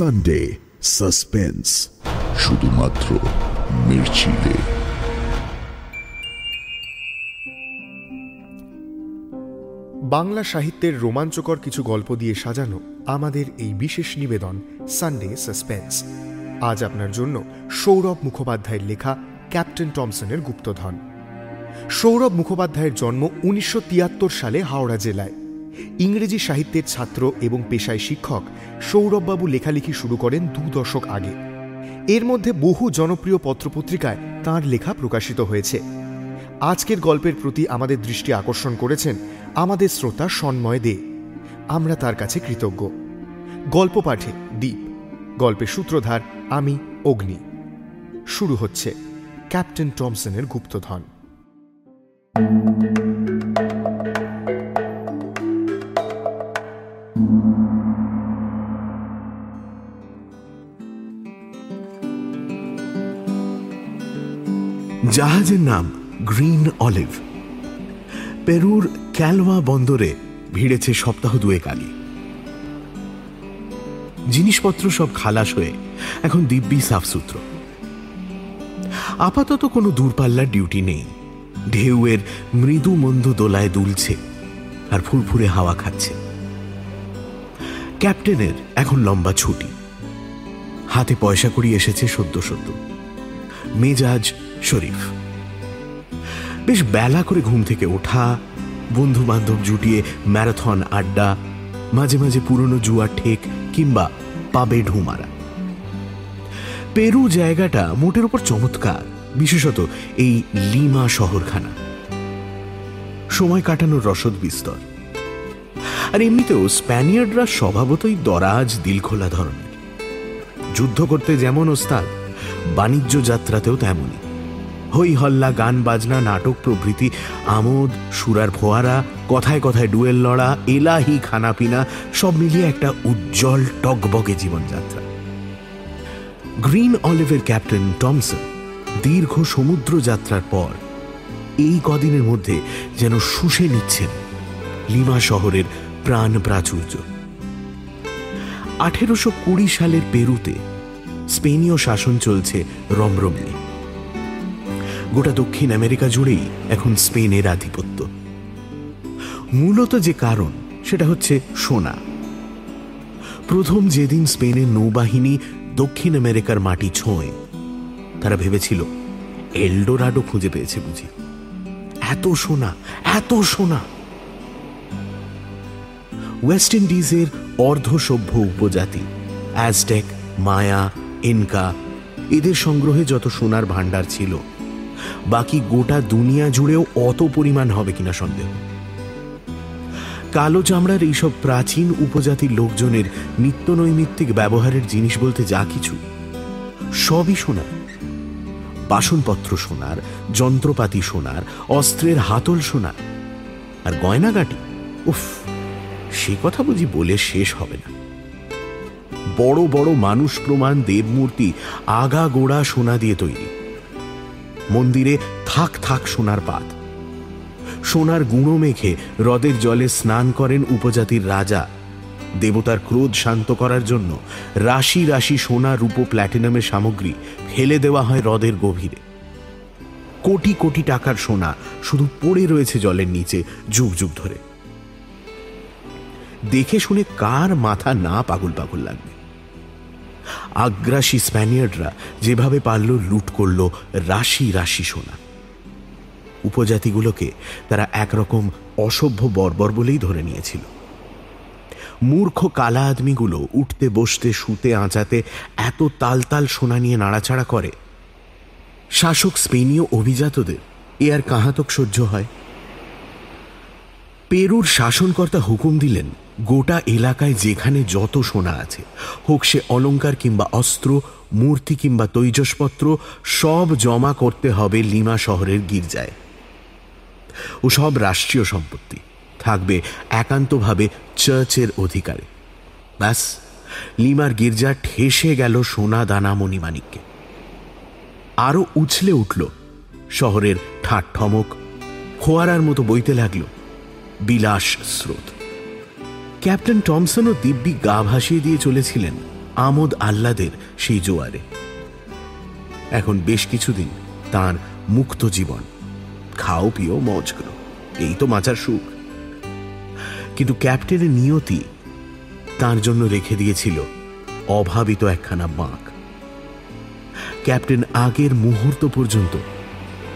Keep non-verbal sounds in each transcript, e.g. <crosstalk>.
Sunday suspense শুধুমাত্র মির্চিলে। বাংলা সাহিত্যের রোমাঞ্চকর কিছু গল্প দিয়ে সাজানো আমাদের এই বিশেষ নিবেদন সানডে সাসপেন্স আজ আপনার জন্য সৌরভ মুখোপাধ্যায়ের লেখা ক্যাপ্টেন টমসনের গুপ্তধন। সৌরভ মুখোপাধ্যায়ের জন্ম উনিশশো তিয়াত্তর সালে হাওড়া জেলায়। ইংরেজি সাহিত্যের ছাত্র এবং পেশায় শিক্ষক সৌরভবাবু লেখালেখি শুরু করেন দু দশক আগে। এর মধ্যে বহু জনপ্রিয় পত্রপত্রিকায় তাঁর লেখা প্রকাশিত হয়েছে। আজকের গল্পের প্রতি আমাদের দৃষ্টি আকর্ষণ করেছেন আমাদের শ্রোতা সন্ময় দে। আমরা তার কাছে কৃতজ্ঞ। গল্প পাঠে দ্বীপ গল্পের সূত্রধার আমি, অগ্নি। শুরু হচ্ছে ক্যাপ্টেন টমসনের গুপ্তধন। জাহাজের নাম গ্রিন অলিভ। পেরুর ক্যালওয়া বন্দরে ভিড়েছে সপ্তাহ দুয়েক আগে। জিনিসপত্র সব খালাস হয়ে এখন দিব্যি সাফসূত্র। আপাতত কোনো দূরপাল্লার ডিউটি নেই। ঢেউয়ের মৃদু মন্দ দোলায় দুলছে আর ফুরফুরে হাওয়া খাচ্ছে। ক্যাপ্টেনের এখন লম্বা ছুটি। হাতে পয়সা করি এসেছে সদ্য সদ্য। মেজাজ শরীফ। বেশ বেলা করে ঘুম থেকে ওঠা বন্ধু বান্ধব জুটিয়ে ম্যারাথন আড্ডা, মাঝে মাঝে পুরনো জুয়া ঠেক কিংবা পাবে ঢুমারা পেরু জায়গাটা মোটের উপর চমৎকার, বিশেষত এই লিমা শহরখানা। সময় কাটানোর রসদ বিস্তর। আর এমনিতেও স্প্যানিয়ার্ডরা স্বভাবতই দরাজ, দিলখোলা ধরনের। যুদ্ধ করতে যেমন ওস্তাদ, বাণিজ্য যাত্রাতেও তেমনই। হই হল্লা, গান, বাজনা, নাটক, প্রভৃতি, আমোদ, সুরার ফোয়ারা, কথায় কথায় ডুয়েল লড়া, এলাহি খানাপিনা সব মিলিয়ে একটা উজ্জ্বল টকবগে জীবনযাত্রা। গ্রিন অলিভের ক্যাপ্টেন টমসন দীর্ঘ সমুদ্র যাত্রার পর এই কদিনের মধ্যে যেন শুষে নিচ্ছেন লিমা শহরের প্রাণ প্রাচুর্য। আঠেরোশো কুড়ি সালের পেরুতে স্পেনীয় শাসন চলছে রমরমিয়ে। গোটা দক্ষিণ আমেরিকা জুড়েই এখন স্পেনের আধিপত্য। মূলত যে কারণ, সেটা হচ্ছে সোনা। প্রথম যেদিন স্পেনের নৌবাহিনী দক্ষিণ আমেরিকার মাটি ছোঁয়, তারা ভেবেছিল এলডোরাডো খুঁজে পেয়েছে বুঝি। এত সোনা এত সোনা! ওয়েস্ট ইন্ডিজের অর্ধসভ্য উপজাতি, অ্যাজটেক, মায়া, ইনকা, এদের সংগ্রহে যত সোনার ভাণ্ডার ছিল বাকি গোটা দুনিয়া জুড়েও অত পরিমাণ হবে কিনা সন্দেহ। কালো চামড়ার এইসব প্রাচীন উপজাতির লোকজনের নিত্য নৈমিত্তিক ব্যবহারের জিনিস বলতে যা কিছু, সবই সোনার। বাসনপত্র সোনার, যন্ত্রপাতি সোনার, অস্ত্রের হাতল সোনার, আর গয়নাগাটি, উফ, সে কথা বুঝি বলে শেষ হবে না। বড় বড় মানুষ প্রমাণ দেবমূর্তি আগা গোড়া সোনা দিয়ে তৈরি। মন্দিরে থাক থাক সোনার পাত। সোনার গুঁড়ো মেখে হ্রদের জলে স্নান করেন উপজাতির রাজা। দেবতার ক্রোধ শান্ত করার জন্য রাশি রাশি সোনা রূপ প্ল্যাটিনামের সামগ্রী ফেলে দেওয়া হয় হ্রদের গভীরে। কোটি কোটি টাকার সোনা শুধু পড়ে রয়েছে জলের নিচে যুগ যুগ ধরে। দেখে শুনে কার মাথা না পাগল পাগল লাগবে? আগ্রাসী স্প্যানিয়ার্ডরা যেভাবে পারল লুট করল রাশি রাশি সোনা। উপজাতিগুলোকে তারা একরকম অসভ্য বর্বর বলেই ধরে নিয়েছিল। মূর্খ কালা আদমিগুলো উঠতে, বসতে, শুতে, আঁচাতে এত তালতাল সোনা নিয়ে নাড়াচাড়া করে। শাসক স্পেনীয় অভিজাতদের এ আর কাহাতক সহ্য হয়। পেরুর শাসনকর্তা হুকুম দিলেন গোটা এলাকায় যেখানে যত সোনা আছে, হোক সে অলঙ্কার কিংবা অস্ত্র, মূর্তি কিংবা তৈজসপত্র, সব জমা করতে হবে লিমা শহরের গির্জায়। ও সব রাষ্ট্রীয় সম্পত্তি। থাকবে একান্তভাবে চার্চের অধিকারে। ব্যাস, লিমার গির্জা ঠেসে গেল সোনা দানা মণিমাণিককে আরও উছলে উঠল শহরের ঠাট ঠমক খোয়ারার মতো বইতে লাগল বিলাস স্রোত। ক্যাপ্টেন টমসনও দিব্যি গা ভাসিয়ে দিয়ে চলেছিলেন আমোদ আহ্লাদের সেই জোয়ারে। এখন বেশ কিছুদিন তার মুক্ত জীবন, খাও, পিও মজ করো এই তো মাচার সুখ। কিন্তু ক্যাপ্টেনের নিয়তি তার জন্য রেখে দিয়েছিল অভাবিত একখানা বাঁক। ক্যাপ্টেন আগের মুহূর্ত পর্যন্ত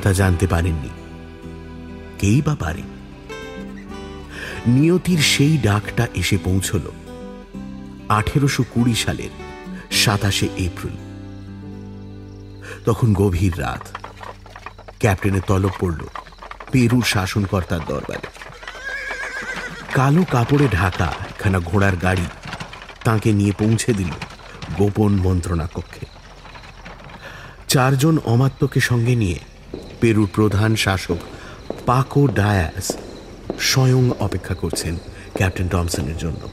তা জানতে পারেননি। কেই বা পারে নিয়তির সেই ডাকটা এসে পৌঁছল। আঠেরোশো কুড়ি সালের সাতাশে এপ্রিল। তখন গভীর রাত। ক্যাপ্টেনের তলব পড়ল পেরুর শাসনকর্তার দরবারে। কালো কাপড়ে ঢাকা একখানা ঘোড়ার গাড়ি তাকে নিয়ে পৌঁছে দিল গোপন মন্ত্রণা কক্ষে। চারজন অমাত্যকে সঙ্গে নিয়ে পেরুর প্রধান শাসক পাকো ডায়াস স্বয়ং অপেক্ষা করছেন ক্যাপ্টেন টমসনের জন্য।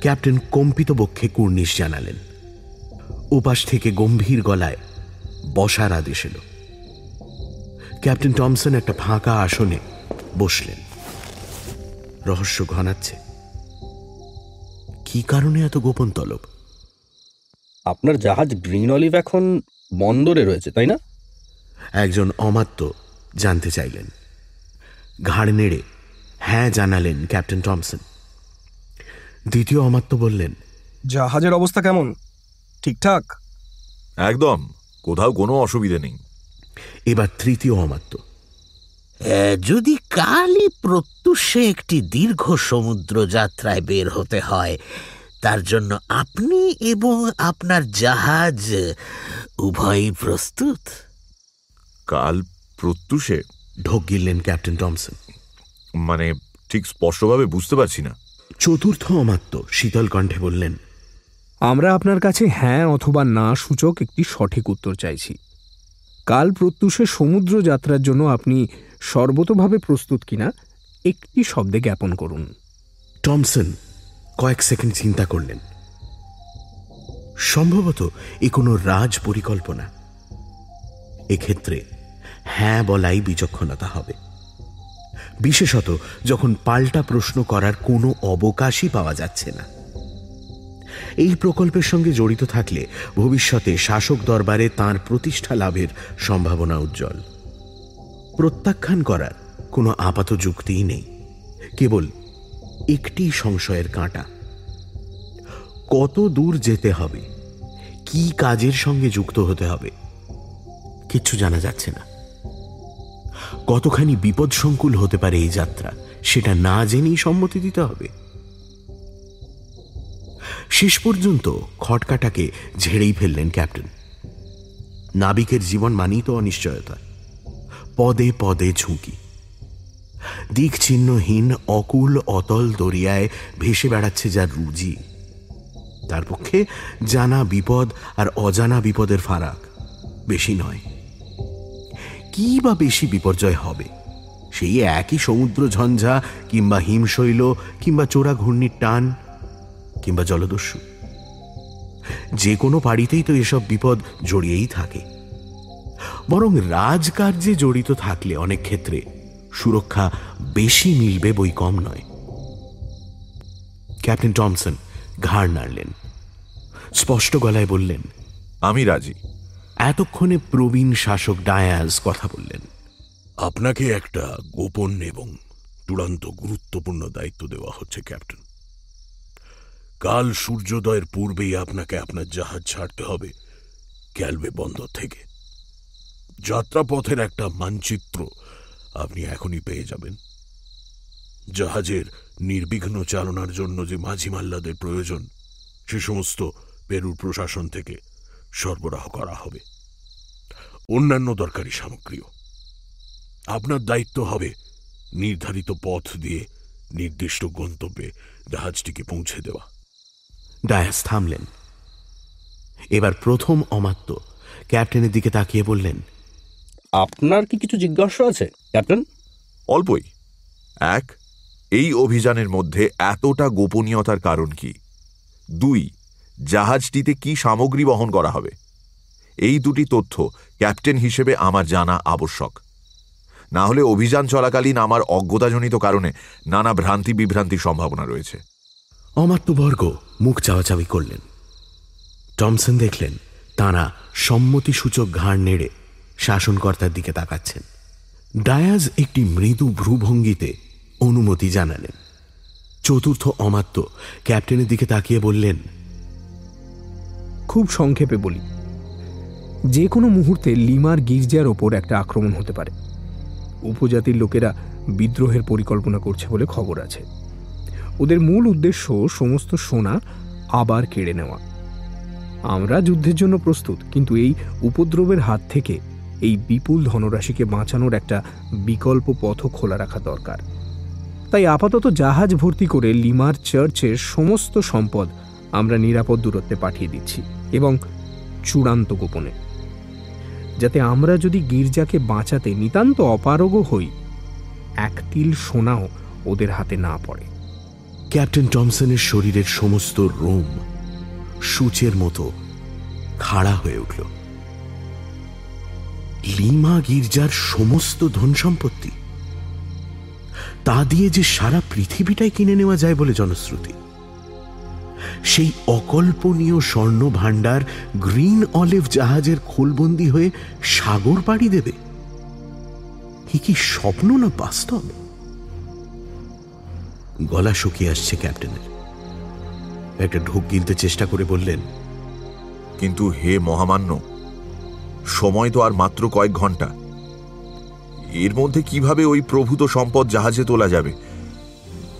ক্যাপ্টেন কম্পিত বক্ষে কুর্নিশ জানালেন। উপাস থেকে গম্ভীর গলায় বসার আদেশ এলো। ক্যাপ্টেন টমসন একটা ফাঁকা আসনে বসলেন। রহস্য ঘনাচ্ছে। কি কারণে এত গোপন তলব? আপনার জাহাজ গ্রিন অলিভ এখন বন্দরে রয়েছে তাই না? একজন অমাত্য জানতে চাইলেন। ঘাড় নেড়ে হ্যাঁ জানালেন ক্যাপ্টেন টমসন। দ্বিতীয় অমাত্য বললেন জাহাজের অবস্থা কেমন? ঠিকঠাক? একদম কোথাও কোনো অসুবিধে নেই। এবার তৃতীয় অমাত্য যদি কালই প্রত্যুষে একটি দীর্ঘ সমুদ্র যাত্রায় বের হতে হয় তার জন্য আপনি এবং আপনার জাহাজ উভয়ই প্রস্তুত? কাল প্রত্যুষে ঢোক গিললেন ক্যাপ্টেন টমসন। মানে ঠিক স্পষ্টভাবে বুঝতে পারছি না। চতুর্থ অমাত্য শীতল কণ্ঠে বললেন আমরা আপনার কাছে হ্যাঁ অথবা না সূচক একটি সঠিক উত্তর চাইছি। কাল প্রত্যুষে সমুদ্র যাত্রার জন্য আপনি সর্বতভাবে প্রস্তুত কিনা একটি শব্দে জ্ঞাপন করুন। টমসন কয়েক সেকেন্ড চিন্তা করলেন। সম্ভবত এ কোনো রাজ পরিকল্পনা। এক্ষেত্রে হ্যাঁ বলাই বিচক্ষণতা হবে। বিশেষত যখন পাল্টা প্রশ্ন করার কোনো অবকাশই পাওয়া যাচ্ছে না। এই প্রকল্পের সঙ্গে জড়িত থাকলে ভবিষ্যতে শাসক দরবারে তার প্রতিষ্ঠা লাভের সম্ভাবনা উজ্জ্বল। প্রত্যাখ্যান করার কোনো আপাত যুক্তিই নেই। কেবল একটি সংশয়ের কাঁটা। কত দূর যেতে হবে? কি কাজের সঙ্গে যুক্ত হতে হবে? কিচ্ছু জানা যাচ্ছে না। কতখানি বিপদসংকুল হতে পারে এই যাত্রা, সেটা না জেনেই সম্মতি দিতে হবে। শেষ পর্যন্ত খটকাটাকে ঝেড়েই ফেললেন ক্যাপ্টেন। নাবিকের জীবন মানেই তো অনিশ্চয়তা। পদে পদে ঝুঁকি। দিক চিহ্নহীন অকুল, অতল দরিয়ায় ভেসে বেড়াচ্ছে যার রুজি। তার পক্ষে জানা বিপদ আর অজানা বিপদের ফারাক বেশি নয়। কি বা বেশি বিপর্যয় হবে? সেই একই সমুদ্র ঝঞ্ঝা, কিংবা হিমশৈল, কিংবা চোরা ঘূর্ণির টান, কিংবা জলদস্যু। যে কোনো পাড়িতেই তো এসব বিপদ জড়িয়েই থাকে। বরং রাজকার্যে জড়িত থাকলে অনেক ক্ষেত্রে সুরক্ষা বেশি মিলবে বই কম নয়। ক্যাপ্টেন টমসন ঘাড় নাড়লেন। স্পষ্ট গলায় বললেন, আমি রাজি। এতক্ষণে প্রবীণ শাসক ডায়াজ কথা বললেন। আপনাকে একটা গোপন এবং চূড়ান্ত গুরুত্বপূর্ণ দায়িত্ব দেওয়া হচ্ছে, ক্যাপ্টেন। কাল সূর্যোদয়ের পূর্বেই আপনাকে আপনার জাহাজ ছাড়তে হবে ক্যালবে বন্দর থেকে। যাত্রাপথের একটা মানচিত্র আপনি এখনই পেয়ে যাবেন। জাহাজের নির্বিঘ্ন চালনার জন্য যে মাঝি মাল্লাদের প্রয়োজন, সে সমস্ত পেরুর প্রশাসন থেকে সরবরাহ করা হবে। অন্যান্য দরকারি সামগ্রীও। আপনার দায়িত্ব হবে নির্ধারিত পথ দিয়ে নির্দিষ্ট গন্তব্যে জাহাজটিকে পৌঁছে দেওয়া। ডায়াস থামলেন। এবার প্রথম অমাত্য ক্যাপ্টেনের দিকে তাকিয়ে বললেন আপনার কি কিছু জিজ্ঞাসা আছে ক্যাপ্টেন? অল্পই। এক এই অভিযানের মধ্যে এতটা গোপনীয়তার কারণ কি? দুই জাহাজটিতে কি সামগ্রী বহন করা হবে? এই দুটি তথ্য ক্যাপ্টেন হিসেবে আমার জানা আবশ্যক। না হলে অভিযান চলাকালীন আমার অজ্ঞতাজনিত কারণে নানা ভ্রান্তি বিভ্রান্তির সম্ভাবনা রয়েছে। অমাত্যবর্গ মুখ চাওয়াচাওয়ি করলেন। টমসন দেখলেন তাঁরা সম্মতিসূচক ঘাড় নেড়ে শাসনকর্তার দিকে তাকাচ্ছেন। ডায়াজ একটি মৃদু ভ্রুভঙ্গিতে অনুমতি জানালেন। চতুর্থ অমাত্য ক্যাপ্টেনের দিকে তাকিয়ে বললেন খুব সংক্ষেপে বলি। যে কোনো মুহূর্তে লিমার গির্জার ওপর একটা আক্রমণ হতে পারে। উপজাতির লোকেরা বিদ্রোহের পরিকল্পনা করছে বলে খবর আছে। ওদের মূল উদ্দেশ্য সমস্ত সোনা আবার কেড়ে নেওয়া। আমরা যুদ্ধের জন্য প্রস্তুত, কিন্তু এই উপদ্রবের হাত থেকে এই বিপুল ধনরাশিকে বাঁচানোর একটা বিকল্প পথ খোলা রাখা দরকার। তাই আপাতত জাহাজ ভর্তি করে লিমার চার্চের সমস্ত সম্পদ আমরা নিরাপদ দূরত্বে পাঠিয়ে দিচ্ছি এবং চূড়ান্ত গোপনে। যাতে আমরা যদি গির্জাকে বাঁচাতে নিতান্ত অপারগও হই, এক তিল সোনাও ওদের হাতে না পড়ে। ক্যাপ্টেন টমসনের শরীরের সমস্ত রোম সূচের মতো খাড়া হয়ে উঠল। লিমা গির্জার সমস্ত ধন সম্পত্তি, তা দিয়ে যে সারা পৃথিবীটাই কিনে নেওয়া যায় বলে জনশ্রুতি। সেই অকল্পনীয় স্বর্ণ ভাণ্ডার গ্রিন অলিভ জাহাজের খোলবন্দি হয়ে সাগর পাড়ি দেবে। এ কি স্বপ্ন না বাস্তব? গলা শুকিয়ে আসছে, ক্যাপ্টেনের। একটা ঢোক গিলতে চেষ্টা করে বললেন, কিন্তু হে মহামান্য, সময় তো আর মাত্র কয়েক ঘণ্টা। এর মধ্যে কীভাবে ওই প্রভূত সম্পদ জাহাজে তোলা যাবে?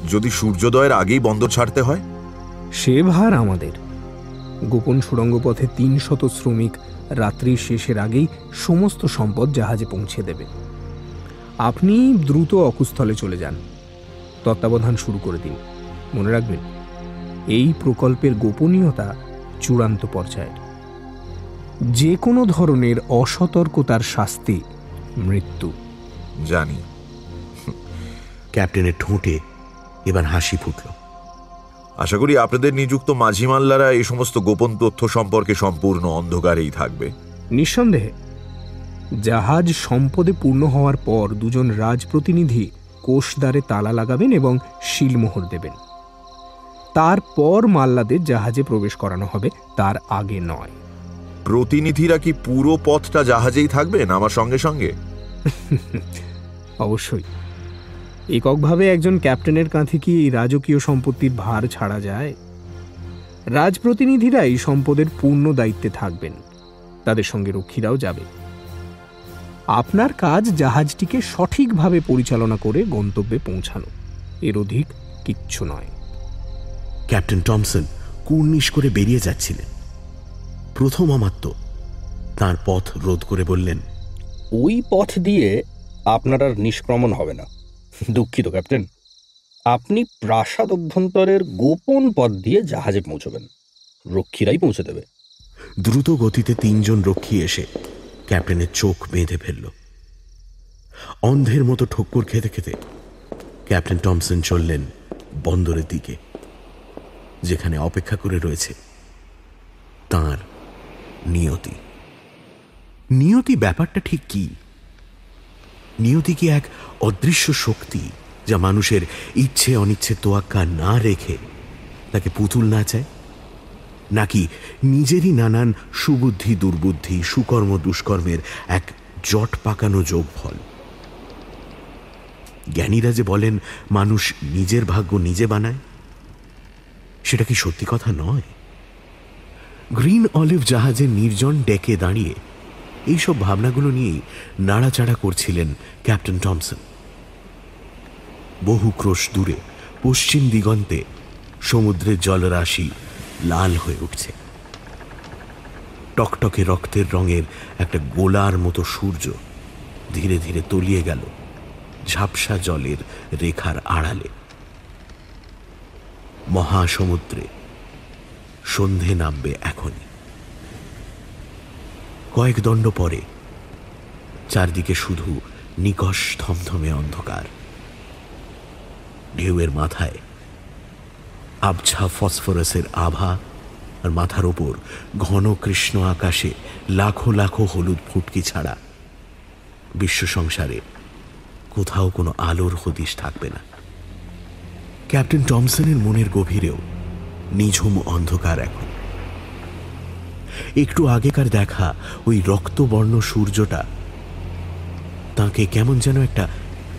যদি সূর্যোদয়ের আগেই বন্দর ছাড়তে হয়? সে ভার আমাদের। গোপন সুড়ঙ্গ পথে তিন শত শ্রমিক রাত্রির শেষের আগেই সমস্ত সম্পদ জাহাজে পৌঁছে দেবে। আপনি দ্রুত অকুস্থলে চলে যান। তত্ত্বাবধান শুরু করে দিন। মনে রাখবেন, এই প্রকল্পের গোপনীয়তা চূড়ান্ত পর্যায়ের। যে কোনো ধরনের অসতর্কতার শাস্তি মৃত্যু। জানি। ক্যাপ্টেনের ঠোঁটে এবার হাসি ফুটল। আশা করি আপনাদের নিযুক্ত মাঝি মাল্লারা এই সমস্ত গোপন তথ্য সম্পর্কে সম্পূর্ণ অন্ধকারেই থাকবে। নিঃসন্দেহে জাহাজ সম্পদে পূর্ণ হওয়ার পর দুজন রাজপ্রতিনিধি কোষদ্বারে তালা লাগাবেন এবং শিলমোহর দেবেন। তারপর মাল্লাদের জাহাজে প্রবেশ করানো হবে তার আগে নয়। প্রতিনিধিরা কি পুরো পথটা জাহাজেই থাকবেন আমার সঙ্গে সঙ্গে? <laughs> অবশ্যই। এককভাবে একজন ক্যাপ্টেনের কাঁধে কি এই রাজকীয় সম্পত্তির ভার ছাড়া যায়? রাজপ্রতিনিধিরাই সম্পদের পূর্ণ দায়িত্বে থাকবেন। তাদের সঙ্গে রক্ষীরাও যাবে। আপনার কাজ জাহাজটিকে সঠিকভাবে পরিচালনা করে গন্তব্যে পৌঁছানো। এর অধিক কিচ্ছু নয়। ক্যাপ্টেন টমসন কুর্নিশ করে বেরিয়ে যাচ্ছিলেন। প্রথম অমাত্য তার পথ রোধ করে বললেন ওই পথ দিয়ে আপনার আর নিষ্ক্রমণ হবে না। দুঃখিত, ক্যাপ্টেন। আপনি প্রাসাদ অভ্যন্তরের গোপন পথ দিয়ে জাহাজে পৌঁছবেন। রক্ষীরাই পৌঁছে দেবে। দ্রুত গতিতে তিনজন রক্ষী এসে ক্যাপ্টেনের চোখ বেঁধে ফেলল। অন্ধের মতো ঠক্কর খেতে খেতে ক্যাপ্টেন টমসন চললেন বন্দরের দিকে, যেখানে অপেক্ষা করে রয়েছে তার নিয়তি। নিয়তি ব্যাপারটা ঠিক কি? নিয়তি কি এক অদৃশ্য শক্তি যা মানুষের ইচ্ছে অনিচ্ছে তোয়াক্কা না রেখে তাকে পুতুল না চায়, নাকি নিজেরই নানান সুবুদ্ধি, দুর্বুদ্ধি, সুকর্ম, দুষ্কর্মের এক জট পাকানো যোগ যোগফল। জ্ঞানীরা যে বলেন, মানুষ নিজের ভাগ্য নিজে বানায়, সেটা কি সত্যি কথা নয়? গ্রিন অলিভ জাহাজের নির্জন ডেকে দাঁড়িয়ে এইসব ভাবনাগুলো নিয়েই নাড়াচাড়া করছিলেন ক্যাপ্টেন টমসন। বহু ক্রোশ দূরে পশ্চিম দিগন্তে সমুদ্রের জলরাশি লাল হয়ে উঠছে। টকটকে রক্তের রঙের একটা গোলার মতো সূর্য ধীরে ধীরে তলিয়ে গেল ঝাপসা জলের রেখার আড়ালে। মহাসমুদ্রে সন্ধে নামবে এখনই। কয়েক দণ্ড পরে, চারদিকে শুধু নিকষ থমথমে অন্ধকার। ঢেউয়ের মাথায় আবছা ফসফরাসের আভা আর মাথার ওপর ঘন কৃষ্ণ আকাশে লাখো লাখো হলুদ ফুটকি ছাড়া বিশ্ব সংসারে কোথাও কোনো আলোর হদিশ থাকবে না। ক্যাপ্টেন টমসনের মনের গভীরেও নিঝুম অন্ধকার এখন। একটু আগেকার দেখা, ওই রক্তবর্ণ সূর্যটা তাকে কেমন যেন একটা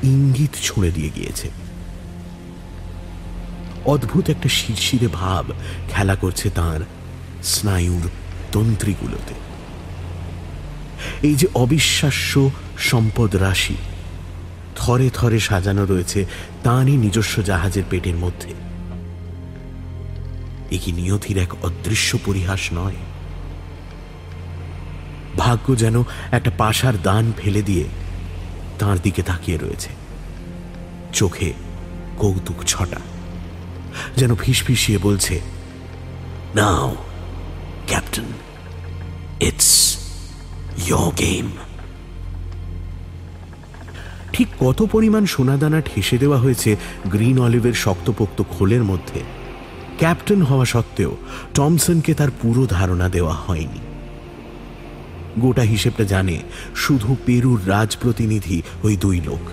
ইঙ্গিত ছুঁড়ে দিয়ে গিয়েছে। অদ্ভুত একটা শিরশিরে ভাব খেলা করছে তার স্নায়ুর তন্ত্রীগুলোতে। এই যে অবিশ্বাস্য সম্পদ রাশি, থরে থরে সাজানো রয়েছে তাঁরই নিজস্ব জাহাজের পেটের মধ্যে। এ কি নিয়তির এক অদৃশ্য পরিহাস নয়? ভাগ্য যেন একটা পাশার দান ফেলে দিয়ে তার দিকে তাকিয়ে রয়েছে। চোখে কৌতুক ছটা, যেন ফিসফিসিয়ে বলছে, নাও, ক্যাপ্টেন, ইটস ইয়োর গেম। ঠিক কত পরিমাণ সোনাদানা ঠেসে দেওয়া হয়েছে গ্রিন অলিভের শক্তপোক্ত খোলের মধ্যে, ক্যাপ্টেন হওয়া সত্ত্বেও টমসনকে তার পুরো ধারণা দেওয়া হয়নি। গোটা হিসেবটা জানে, শুধু পেরুর রাজপ্রতিনিধি ওই দুই লোক।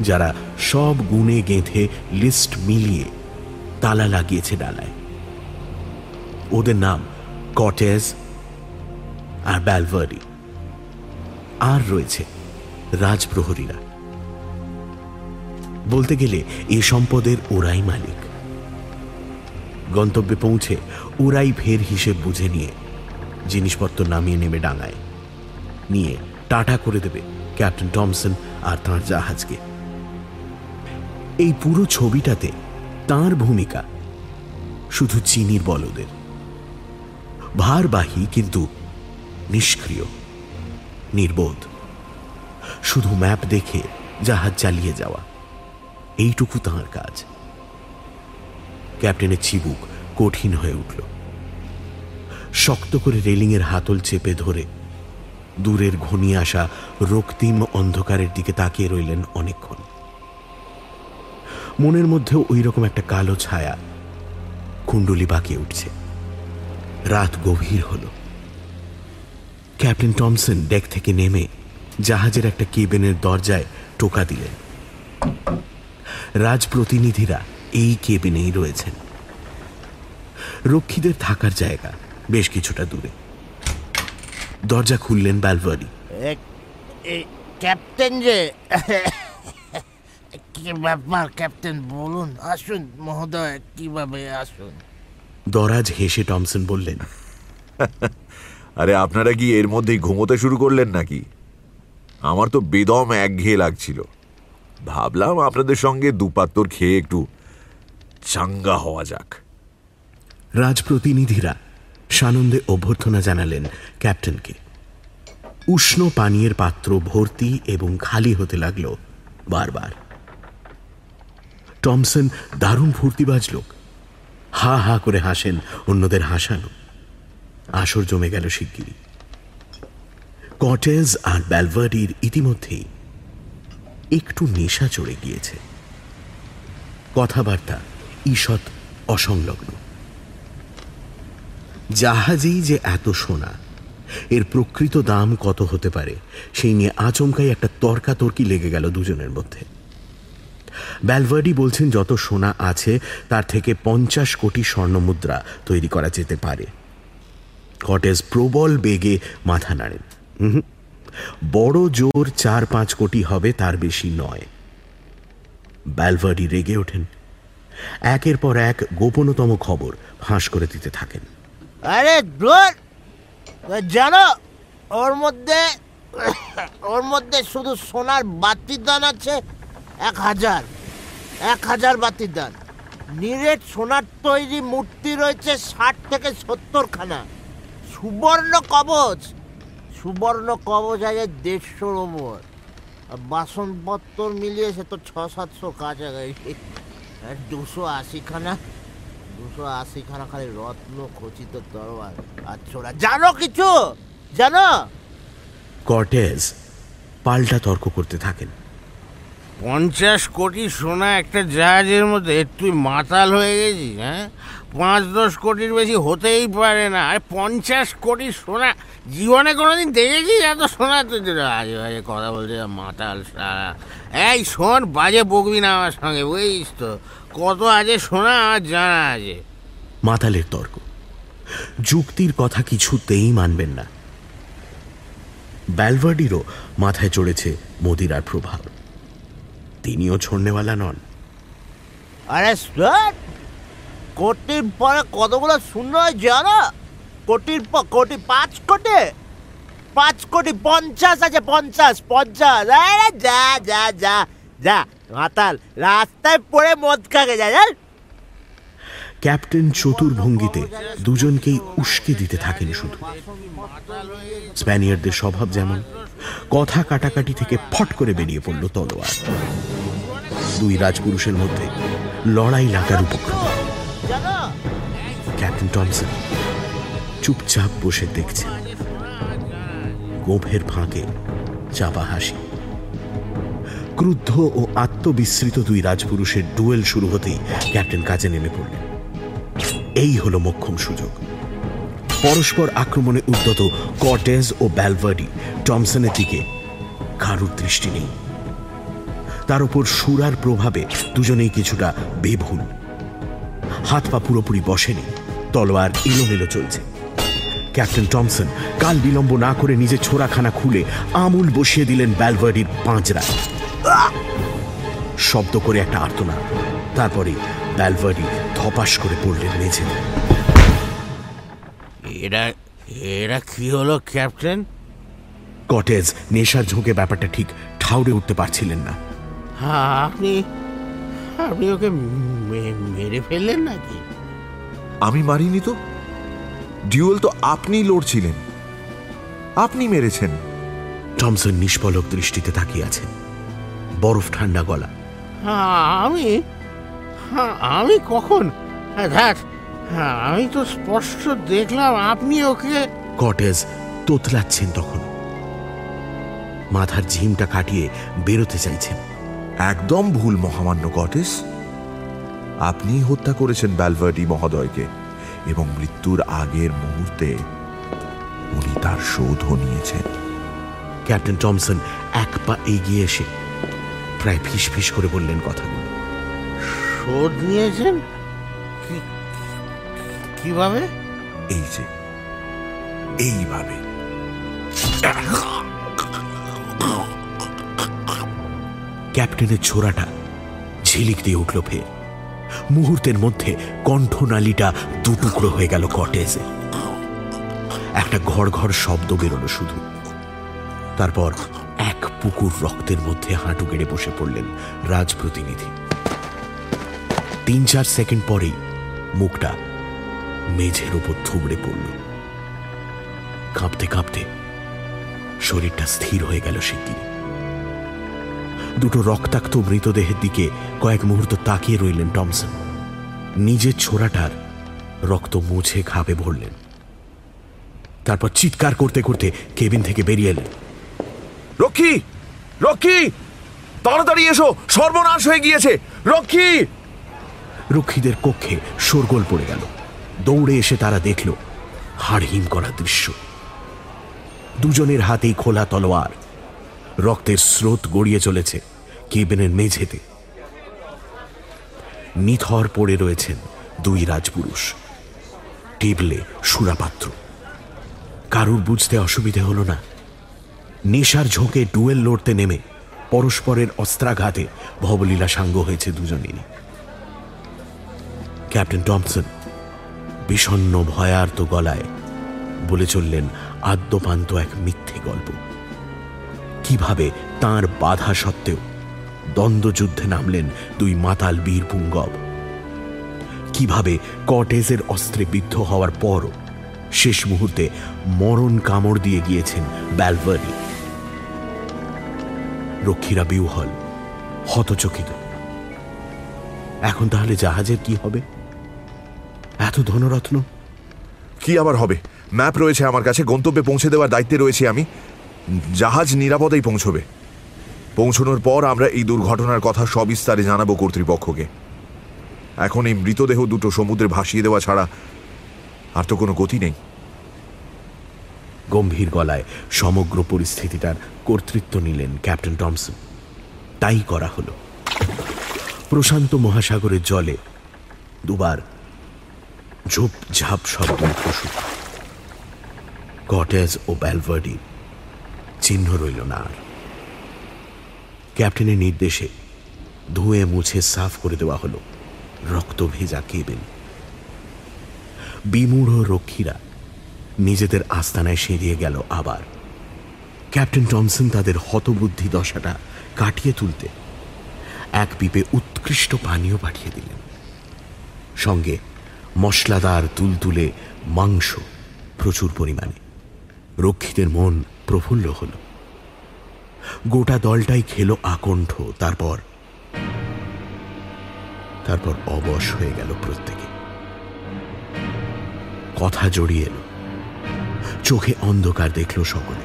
যারা সব গুণে গেঁথে লিস্ট মিলিয়ে তালা লাগিয়েছে ডালায়। ওদের নাম কটেজ আর ব্যালভারি আর রয়েছে রাজপ্রহরীরা। বলতে গেলে এ সম্পদের ওরাই মালিক। গন্তব্যে পৌঁছে ওরাই ফের হিসেব বুঝে নিয়ে জিনিসপত্র নামিয়ে নেবে ডাঙায়। নিয়ে টাটা করে দেবে ক্যাপ্টেন টমসন আর তাঁর জাহাজকে। এই পুরো ছবিটাতে তার ভূমিকা শুধু চিনির বলদের। ভারবাহী কিন্তু নিষ্ক্রিয়, নির্বোধ। শুধু ম্যাপ দেখে জাহাজ চালিয়ে যাওয়া, এইটুকু তাঁর কাজ। ক্যাপ্টেনের চিবুক কঠিন হয়ে উঠল। শক্ত করে রেলিংয়ের হাতল চেপে ধরে। দূরের ঘনিয়ে আসা রক্তিম অন্ধকারের দিকে তাকিয়ে রইলেন অনেকক্ষণ। মনের মধ্যেও ওই রকম একটা কালো ছায়া কুণ্ডলি বাঁকিয়ে উঠছে। রাত গভীর হল। ক্যাপ্টেন টমসন ডেক থেকে নেমে জাহাজের একটা কেবিনের দরজায় টোকা দিলেন। রাজপ্রতিনিধিরা এই কেবিনেই রয়েছেন। রক্ষীদের থাকার জায়গা বেশ কিছুটা দূরে। দরজা খুললেন ব্যালভারি ক্যাপ্টেন যে কি ব্যাপার ক্যাপ্টেন? বলুন আসুন মহোদয় কীভাবে আসুন? দরাজ হেসে টমসন বললেন আরে আপনারা কি এর মধ্যেই ঘুমোতে শুরু করলেন নাকি? আমার তো বেদম একঘেয়ে লাগছিল। ভাবলাম আপনাদের সঙ্গে দুপাত্তর খেয়ে একটু চাঙ্গা হওয়া যাক। রাজপ্রতিনিধিরা সানন্দে অভ্যর্থনা জানালেন ক্যাপ্টেনকে। উষ্ণ পানীয়ের পাত্র ভর্তি এবং খালি হতে লাগল বারবার। টমসন দারুণ ফুর্তিবাজ লোক হা হা করে হাসেন অন্যদের হাসানো। আসর জমে গেল শিগগিরই। কটেজ আর ব্যালভার্ডির ইতিমধ্যেই একটু নেশা চড়ে গিয়েছে। কথাবার্তা ঈষৎ অসংলগ্ন। জাহাজেই যে এত সোনা, এর প্রকৃত দাম কত হতে পারে, সেই নিয়ে আচমকাই একটা তর্কাতর্কি লেগে গেল দুজনের মধ্যে। ব্যালভার্ডি বলছেন যত সোনা আছে, তার থেকে পঞ্চাশ কোটি স্বর্ণমুদ্রা তৈরি করা যেতে পারে। কটেজ প্রবল বেগে মাথা নাড়েন। বড় জোর চার পাঁচ কোটি হবে, তার বেশি নয়। ব্যালভার্ডি রেগে ওঠেন। একের পর এক গোপনতম খবর ফাঁস করে দিতে থাকেন। আরে ধুর, জানো, ওর মধ্যে ওর মধ্যে শুধু সোনার বাতির দান আছে, এক হাজার এক হাজার বাতির দান নিরেট সোনার তৈরি মূর্তি রয়েছে ষাট থেকে সত্তর খানা সুবর্ণ কবচ সুবর্ণ কবচ আছে দেড়শোর ওপর। বাসনপত্র মিলিয়ে সে তো ছ সাতশো কাছাকাছি দুশো আশিখানা। দুশো আশিখানা খালি রত্ন খচিত তরোয়ার আর ছোড়া জানো কিছু? জানো? কর্টেজ পাল্টা তর্ক করতে থাকেন। পঞ্চাশ কোটি সোনা একটা জাহাজের মধ্যে তুই মাতাল হয়ে গেছিস হ্যাঁ? পাঁচ দশ কোটির বেশি হতেই পারে না। আর পঞ্চাশ কোটি সোনা জীবনে কোনোদিন দেখেছিস এত সোনা? তুই তো আজে বাজে কথা বলছে মাতাল সারা। এই শোন বাজে বকবি না আমার সঙ্গে বুঝিস তো। কত আছে শোনা আমার জানা আছে। মাতালের তর্ক। যুক্তির কথা কিছুতেই মানবেন না। ব্যালভার্ডিরও মাথায় চড়েছে মদিরার প্রভাব। তিনিও ছড়নেওয়ালা নন। আরে স্যার কোটির পরে কতগুলো শূন্য হয় জানো? কোটির পর কোটি পাঁচ কোটি। পাঁচ কোটি পঞ্চাশ আছে পঞ্চাশ পঞ্চাশ। আরে যা যা যা যা। মাতাল রাস্তায় পড়ে মদ খাগে যা জান ক্যাপ্টেন চতুর ভঙ্গিতে দুজনকেই উস্কে দিতে থাকেন শুধু। স্প্যানিয়ারদের স্বভাব যেমন, কথা কাটাকাটি থেকে ফট করে বেরিয়ে পড়ল তলোয়ার। দুই রাজপুরুষের মধ্যে লড়াই লাগার উপক্রম। ক্যাপ্টেন টমসন চুপচাপ বসে দেখছে। গোভের ফাঁকে চাপা হাসি। ক্রুদ্ধ ও আত্মবিস্মৃত দুই রাজপুরুষের ডুয়েল শুরু হতেই ক্যাপ্টেন কাজে নেমে পড়লেন। এই হলো মক্ষম সুযোগ। পরস্পর আক্রমণে উদ্যত কটেজ ও ব্যালভার্ডি টমসনের দিকে কারুর দৃষ্টি নেই। তার উপর সুরার প্রভাবে দুজনেই কিছুটা বেভুল। হাত পা পুরোপুরি বসেনি, তলোয়ার এলোমেলো চলছে। ক্যাপ্টেন টমসন কাল বিলম্ব না করে নিজের ছোড়াখানা খুলে আমুল বসিয়ে দিলেন ব্যালভার্ডির পাঁচরায় শব্দ করে একটা আর্তনা। তারপরে ব্যালভার্ডি ধপাস করে পড়লেন মেঝেতে। এরা এরা কি হলো ক্যাপ্টেন? কটেজ নেশার ঝোঁকে ব্যাপারটা ঠিক ঠাউরে উঠতে পারছিলেন না। হ্যাঁ আপনি আপনি ওকে মেরে ফেললেন নাকি? আমি মারিনি তো। ডিউয়েল তো আপনিই লড়ছিলেন। আপনি মেরেছেন। টমসন নিষ্পলক দৃষ্টিতে তাকিয়ে আছেন। বরফ ঠান্ডা গলা। হ্যাঁ, আমি হ্যাঁ, আমি কখন? হ্যাঁ, হ্যাঁ, আমি তো স্পষ্ট দেখলাম আপনি ওকে কটেজ তোতলাচ্ছেন তখন। মাথার ঝিমটা কাটিয়ে বেরোতে চাইছেন। একদম ভুল মহামান্য কটেস আপনি হত্যা করেছেন ব্যালভার্ডি মহোদয়কে এবং মৃত্যুর আগের মুহূর্তে উনি তার শোধও নিয়েছেন। ক্যাপ্টেন টমসন এক পা এগিয়ে এসে প্রায় ফিস ফিস করে বললেন কথাগুলো। শোধ নিয়েছেন? কীভাবে? এই যে এইভাবে। ক্যাপ্টেনের ছোড়াটা ঝিলিক দিয়ে উঠল ফের। মুহূর্তের মধ্যে কণ্ঠনালীটা দুটুকরো হয়ে গেল কটেজে। একটা ঘর ঘর শব্দ বেরোলো শুধু। তারপর এক পুকুর রক্তের মধ্যে হাঁটু গেড়ে বসে পড়লেন রাজপ্রতিনিধি। তিন চার সেকেন্ড পরেই মুখটা মেঝের উপর থুবড়ে পড়ল। কাঁপতে কাঁপতে শরীরটা স্থির হয়ে গেল শিগগিরি দুটো রক্তাক্ত মৃতদেহের দিকে কয়েক মুহূর্ত তাকিয়ে রইলেন টমসন। নিজের ছোড়াটার রক্ত মুছে খাবে ভরলেন। তারপর চিৎকার করতে করতে কেবিন থেকে বেরিয়ে এলেন। রক্ষী রক্ষী, তাড়াতাড়ি এসো, সর্বনাশ হয়ে গিয়েছে, রক্ষী। রক্ষীদের কক্ষে শোরগোল পড়ে গেল। দৌড়ে এসে তারা দেখল, হাড়হিম করা দৃশ্য। দুজনের হাতেই খোলা তলোয়ার। রক্তের স্রোত গড়িয়ে চলেছে কেবিনের মেঝেতে। নিথর পড়ে রয়েছেন দুই রাজপুরুষ। টেবলে সুরাপাত্র। কারুর বুঝতে অসুবিধে হলো না। নেশার ঝোঁকে ডুয়েল লড়তে নেমে পরস্পরের অস্ত্রাঘাতে ভবলীলা সাঙ্গ হয়েছে দুজনেরই ক্যাপ্টেন টমসন বিষণ্ন ভয়ার্ত গলায় বলে চললেন আদ্যপান্ত এক মিথ্যে গল্প। কীভাবে তার বাধা সত্ত্বেও দ্বন্দ্বযুদ্ধে নামলেন দুই মাতাল বীর পুঙ্গব? কীভাবে কটেজের অস্ত্রে বিদ্ধ হওয়ার পরও শেষ মুহূর্তে মরণ কামড় দিয়ে গিয়েছেন ব্যালভারি? রক্ষীরা বিউহল, হতচকিত। এখন তাহলে জাহাজের কি হবে? এত ধনরত্ন। কি আবার হবে? ম্যাপ রয়েছে আমার কাছে, গন্তব্যে পৌঁছে দেওয়ার দায়িত্বে রয়েছি আমি। জাহাজ নিরাপদেই পৌঁছবে। পৌঁছানোর পর আমরা এই দুর্ঘটনার কথা সবিস্তারে জানাব কর্তৃপক্ষকে। এখন এই মৃতদেহ দুটো সমুদ্রে ভাসিয়ে দেওয়া ছাড়া আর তো কোনো গতি নেই। গম্ভীর গলায় সমগ্র পরিস্থিতিটার কর্তৃত্ব নিলেন ক্যাপ্টেন টমসন। তাই করা হলো। প্রশান্ত মহাসাগরের জলে দুবার ঝোপ ঝাপ শব্দ পশু কটেজ ও ব্যালভার্ডি চিহ্ন রইল না আর। ক্যাপ্টেনের নির্দেশে ধুয়ে মুছে সাফ করে দেওয়া হলো রক্ত ভেজা কেবেল। বিমূঢ় রক্ষীরা নিজেদের আস্তানায় সেরিয়ে গেল আবার। ক্যাপ্টেন টমসন তাদের হতবুদ্ধি দশাটা কাটিয়ে তুলতে এক পিপে উৎকৃষ্ট পানীয় পাঠিয়ে দিলেন। সঙ্গে মশলাদার তুলতুলে মাংস প্রচুর পরিমাণে। রক্ষীদের মন প্রফুল্ল হল। গোটা দলটাই খেলো আকণ্ঠ, তারপর তারপর অবশ হয়ে গেল প্রত্যেকে। কথা জড়িয়ে এলো। চোখে অন্ধকার দেখল সকলে।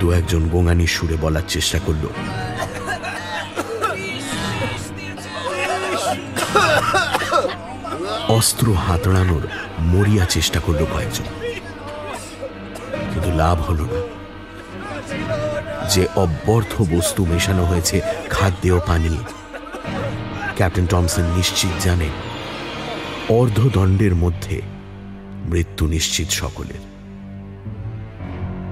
দু একজন গোঙানির সুরে বলার চেষ্টা করল। অস্ত্র হাতড়ানোর মরিয়া চেষ্টা করল কয়েকজন। কিন্তু লাভ হলো না। যে অব্যর্থ বস্তু মেশানো হয়েছে খাদ্যে ও পানীয় ক্যাপ্টেন টমসন নিশ্চিত জানে অর্ধদণ্ডের মধ্যে মৃত্যু নিশ্চিত সকলের।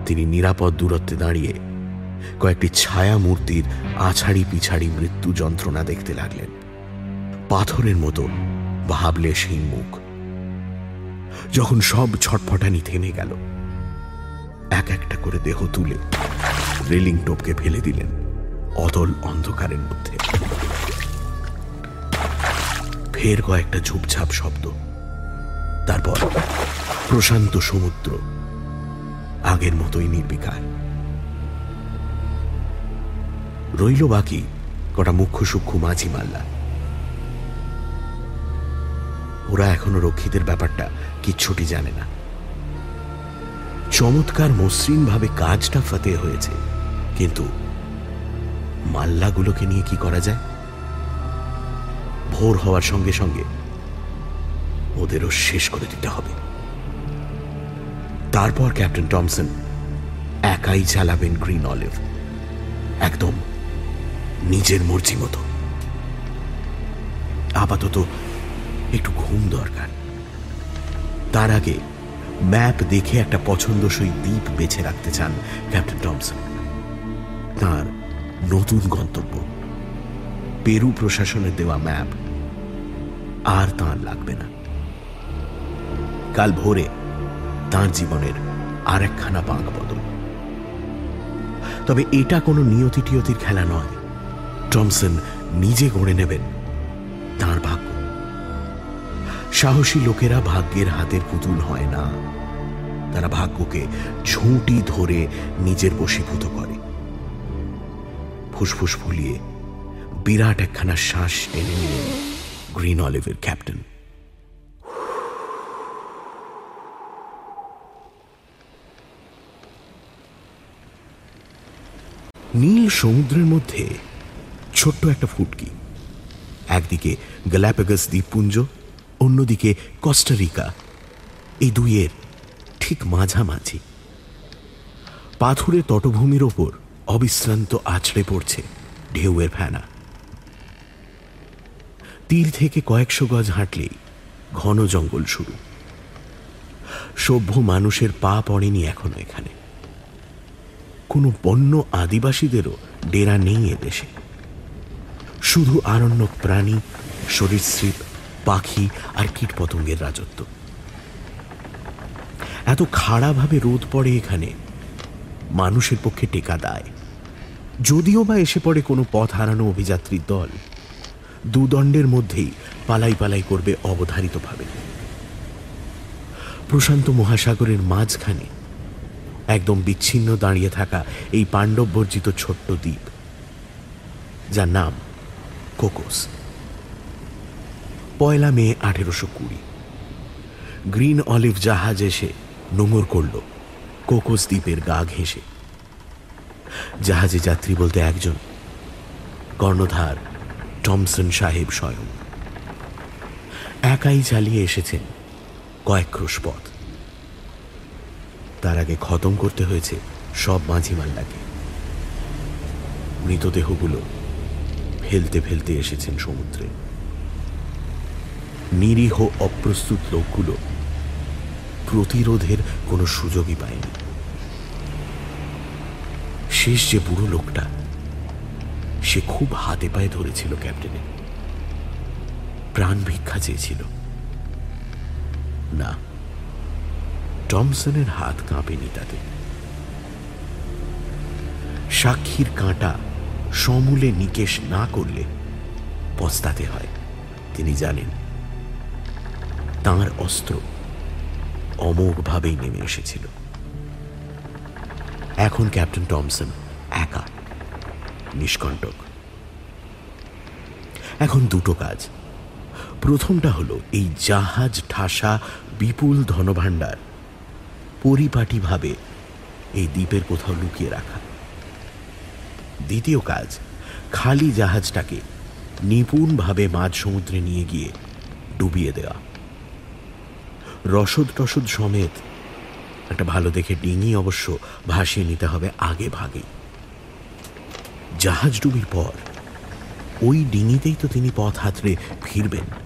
তিনি নিরাপদ দূরত্বে দাঁড়িয়ে কয়েকটি ছায়া মূর্তির আছাড়ি পিছাড়ি মৃত্যু যন্ত্রণা দেখতে লাগলেন। পাথরের মতো ভাবলে সেই মুখ। যখন সব ছটফটানি থেমে গেল, এক একটা করে দেহ তুলে রেলিং টোপকে ফেলে দিলেন অতল অন্ধকারের মধ্যে। ফের কয়েকটা ঝুপঝাপ শব্দ। তারপর প্রশান্ত সমুদ্র, আগের মতোই নির্বিকার। রইল বাকি কটা মুখ্য সূক্ষ্ম মাঝি মাল্লা। ওরা এখনও রক্ষীদের ব্যাপারটা কিচ্ছুটি জানে না। চমৎকার মসৃণ ভাবে কাজটা ফাতে হয়েছে, কিন্তু মাল্লাগুলোকে নিয়ে কি করা যায়? ভোর হওয়ার সঙ্গে সঙ্গে ওদেরও শেষ করে দিতে হবে। তারপর ক্যাপ্টেন টমসন একাই চালাবেন গ্রিন অলিভ। একদম নিজের মর্জি মতো। আপাতত একটু ঘুম দরকার। তার আগে ম্যাপ দেখে একটা পছন্দসই দ্বীপ বেছে রাখতে চান ক্যাপ্টেন টমসন। তার নতুন গন্তব্য। পেরু প্রশাসনের দেওয়া ম্যাপ আর তাঁর লাগবে না। কাল ভোরে তার জীবনের আর একখানা বাঁক বদল। তবে এটা কোনো নিয়তি টিয়তির খেলা নয়। টমসন নিজে গড়ে নেবেন তাঁর ভাগ্য। সাহসী লোকেরা ভাগ্যের হাতের পুতুল হয় না। তারা ভাগ্যকে ঝুঁটি ধরে নিজের বশীভূত করে। ফুসফুস ফুলিয়ে বিরাট একখানা শ্বাস এনে নিলেন গ্রিন অলিভের ক্যাপ্টেন। নীল সমুদ্রের মধ্যে ছোট্ট একটা ফুটকি। একদিকে গ্যালাপাগাস দ্বীপপুঞ্জ, অন্যদিকে কস্টারিকা। এই দুইয়ের ঠিক মাঝামাঝি। পাথুরে তটভূমির ওপর অবিশ্রান্ত আছড়ে পড়ছে ঢেউয়ের ফেনা। তীর থেকে কয়েকশো গজ হাঁটলেই ঘন জঙ্গল শুরু। সভ্য মানুষের পা পড়েনি এখনও এখানে। কোনো বন্য আদিবাসীদেরও ডেরা নেই এদেশে শুধু আরণ্যক প্রাণী সরীসৃপ পাখি আর কীটপতঙ্গের রাজত্ব। এত খাড়াভাবে রোদ পড়ে এখানে, মানুষের পক্ষে টেকা দায়। যদিও বা এসে পড়ে কোনো পথ হারানো অভিযাত্রীর দল, দুদণ্ডের মধ্যেই পালাই পালাই করবে অবধারিতভাবে। প্রশান্ত মহাসাগরের মাঝখানে একদম বিচ্ছিন্ন দাঁড়িয়ে থাকা এই পাণ্ডব বর্জিত ছোট্ট দ্বীপ, যার নাম কোকোস। পয়লা মে আঠেরোশো কুড়ি, গ্রিন অলিভ জাহাজ এসে নোঙর করল কোকোস দ্বীপের গা ঘেঁষে। জাহাজে যাত্রী বলতে একজন, কর্ণধার টমসন সাহেব স্বয়ং। একাই চালিয়ে এসেছেন কয়েক ক্রোশ পথ। তার আগে খতম করতে হয়েছে সব মাঝি মাল্লাকে মৃতদেহগুলো ফেলতে ফেলতে এসেছেন সমুদ্রে। নিরীহ, অপ্রস্তুত লোকগুলো প্রতিরোধের কোনো সুযোগই পায়নি। শেষ যে বুড়ো লোকটা, সে খুব হাতে পায়ে ধরেছিল ক্যাপ্টেনে। প্রাণ ভিক্ষা চেয়েছিল। না টমসনের হাত কাঁপেনি তাতে। সাক্ষীর কাঁটা সমূলে নিকেশ না করলে পস্তাতে হয়, তিনি জানেন। তার অস্ত্র অমোঘভাবেই নেমে এসেছিল। এখন ক্যাপ্টেন টমসন একা, নিষ্কণ্টক। এখন দুটো কাজ। প্রথমটা হলো এই জাহাজ ঠাসা বিপুল ধনভাণ্ডার পরিপাটিভাবে এই দ্বীপের কোথাও লুকিয়ে রাখা। দ্বিতীয় কাজ, খালি জাহাজটাকে নিপুণভাবে মাঝ সমুদ্রে নিয়ে গিয়ে ডুবিয়ে দেওয়া। রসদ টসদ সমেত একটা ভালো দেখে ডিঙি অবশ্য ভাসিয়ে নিতে হবে আগে ভাগেই। জাহাজ ডুবির পর ওই ডিঙিতেই তো তিনি পথ হাতড়ে ফিরবেন।